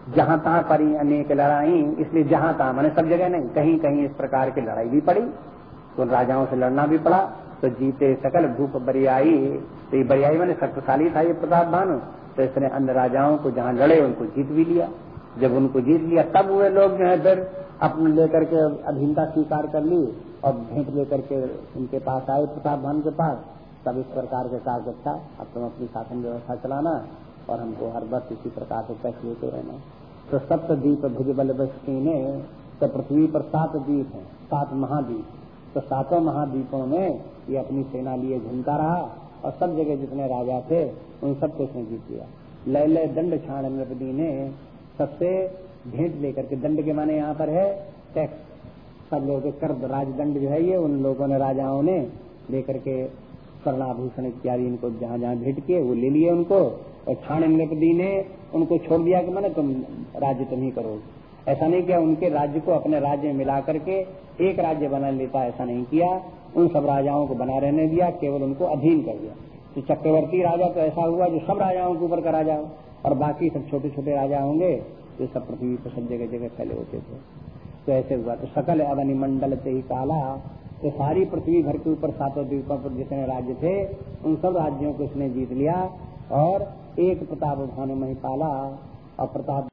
Speaker 1: जहाँ तहां पड़ी अनेक लड़ाई, इसलिए जहाँ तहां, मैंने सब जगह नहीं कहीं कहीं इस प्रकार की लड़ाई भी पड़ी। तो राजाओं से लड़ना भी पड़ा तो जीते सकल भूप बरियाई। तो ये बरियाई मैंने शक्तिशाली था ये प्रताप भानु। तो इसने अन्य राजाओं को जहाँ लड़े, उनको जीत भी लिया। जब उनको जीत लिया, तब वे लोग जो है फिर अपने लेकर के अधीनता स्वीकार कर ली और भेंट लेकर के उनके पास आए प्रताप भानु के पास। तब इस प्रकार के कहा अच्छा अब तुम अपनी शासन व्यवस्था चलाना और हमको हर वर्ष इसी प्रकार से टैक्स लेते रहना। तो सप्त द्वीप भुज बल ने तो पृथ्वी पर सात द्वीप हैं, सात महाद्वीप तो सातों महाद्वीपों में ये अपनी सेना लिए घूमता रहा और सब जगह जितने राजा थे, उन सबको उसने जीत लिया। लय लय दंड छाण नृपदी ने सबसे भेंट लेकर के दंड के माने यहाँ पर है, टैक्स। सब लोगों के कर राजदंड जो है ये, उन लोगों ने, राजाओं ने लेकर के स्वर्णाभूषण इत्यादि इनको जहाँ जहाँ भेंट किए, वो ले लिए उनको, और छाण नृपदी ने उनको छोड़ दिया कि मैंने तुम राज्य तुम ही करो। ऐसा नहीं किया, उनके राज्य को अपने राज्य में मिला करके एक राज्य बना लेता, ऐसा नहीं किया। उन सब राजाओं को बना रहने दिया, केवल उनको अधीन कर दिया। तो चक्रवर्ती राजा तो ऐसा हुआ जो सब राजाओं के ऊपर का राजा हो, और बाकी सब छोटे छोटे राजा होंगे, जो सब पृथ्वी पर सब जगह जगह फैले होते थे। तो ऐसे हुआ। तो सकल अवनिमंडल से ही काला तो सारी पृथ्वी भर के ऊपर सातों द्वीपों पर जितने राज्य थे, उन सब राज्यों को उसने जीत लिया और एक प्रताप भानु में ही पाला और प्रताप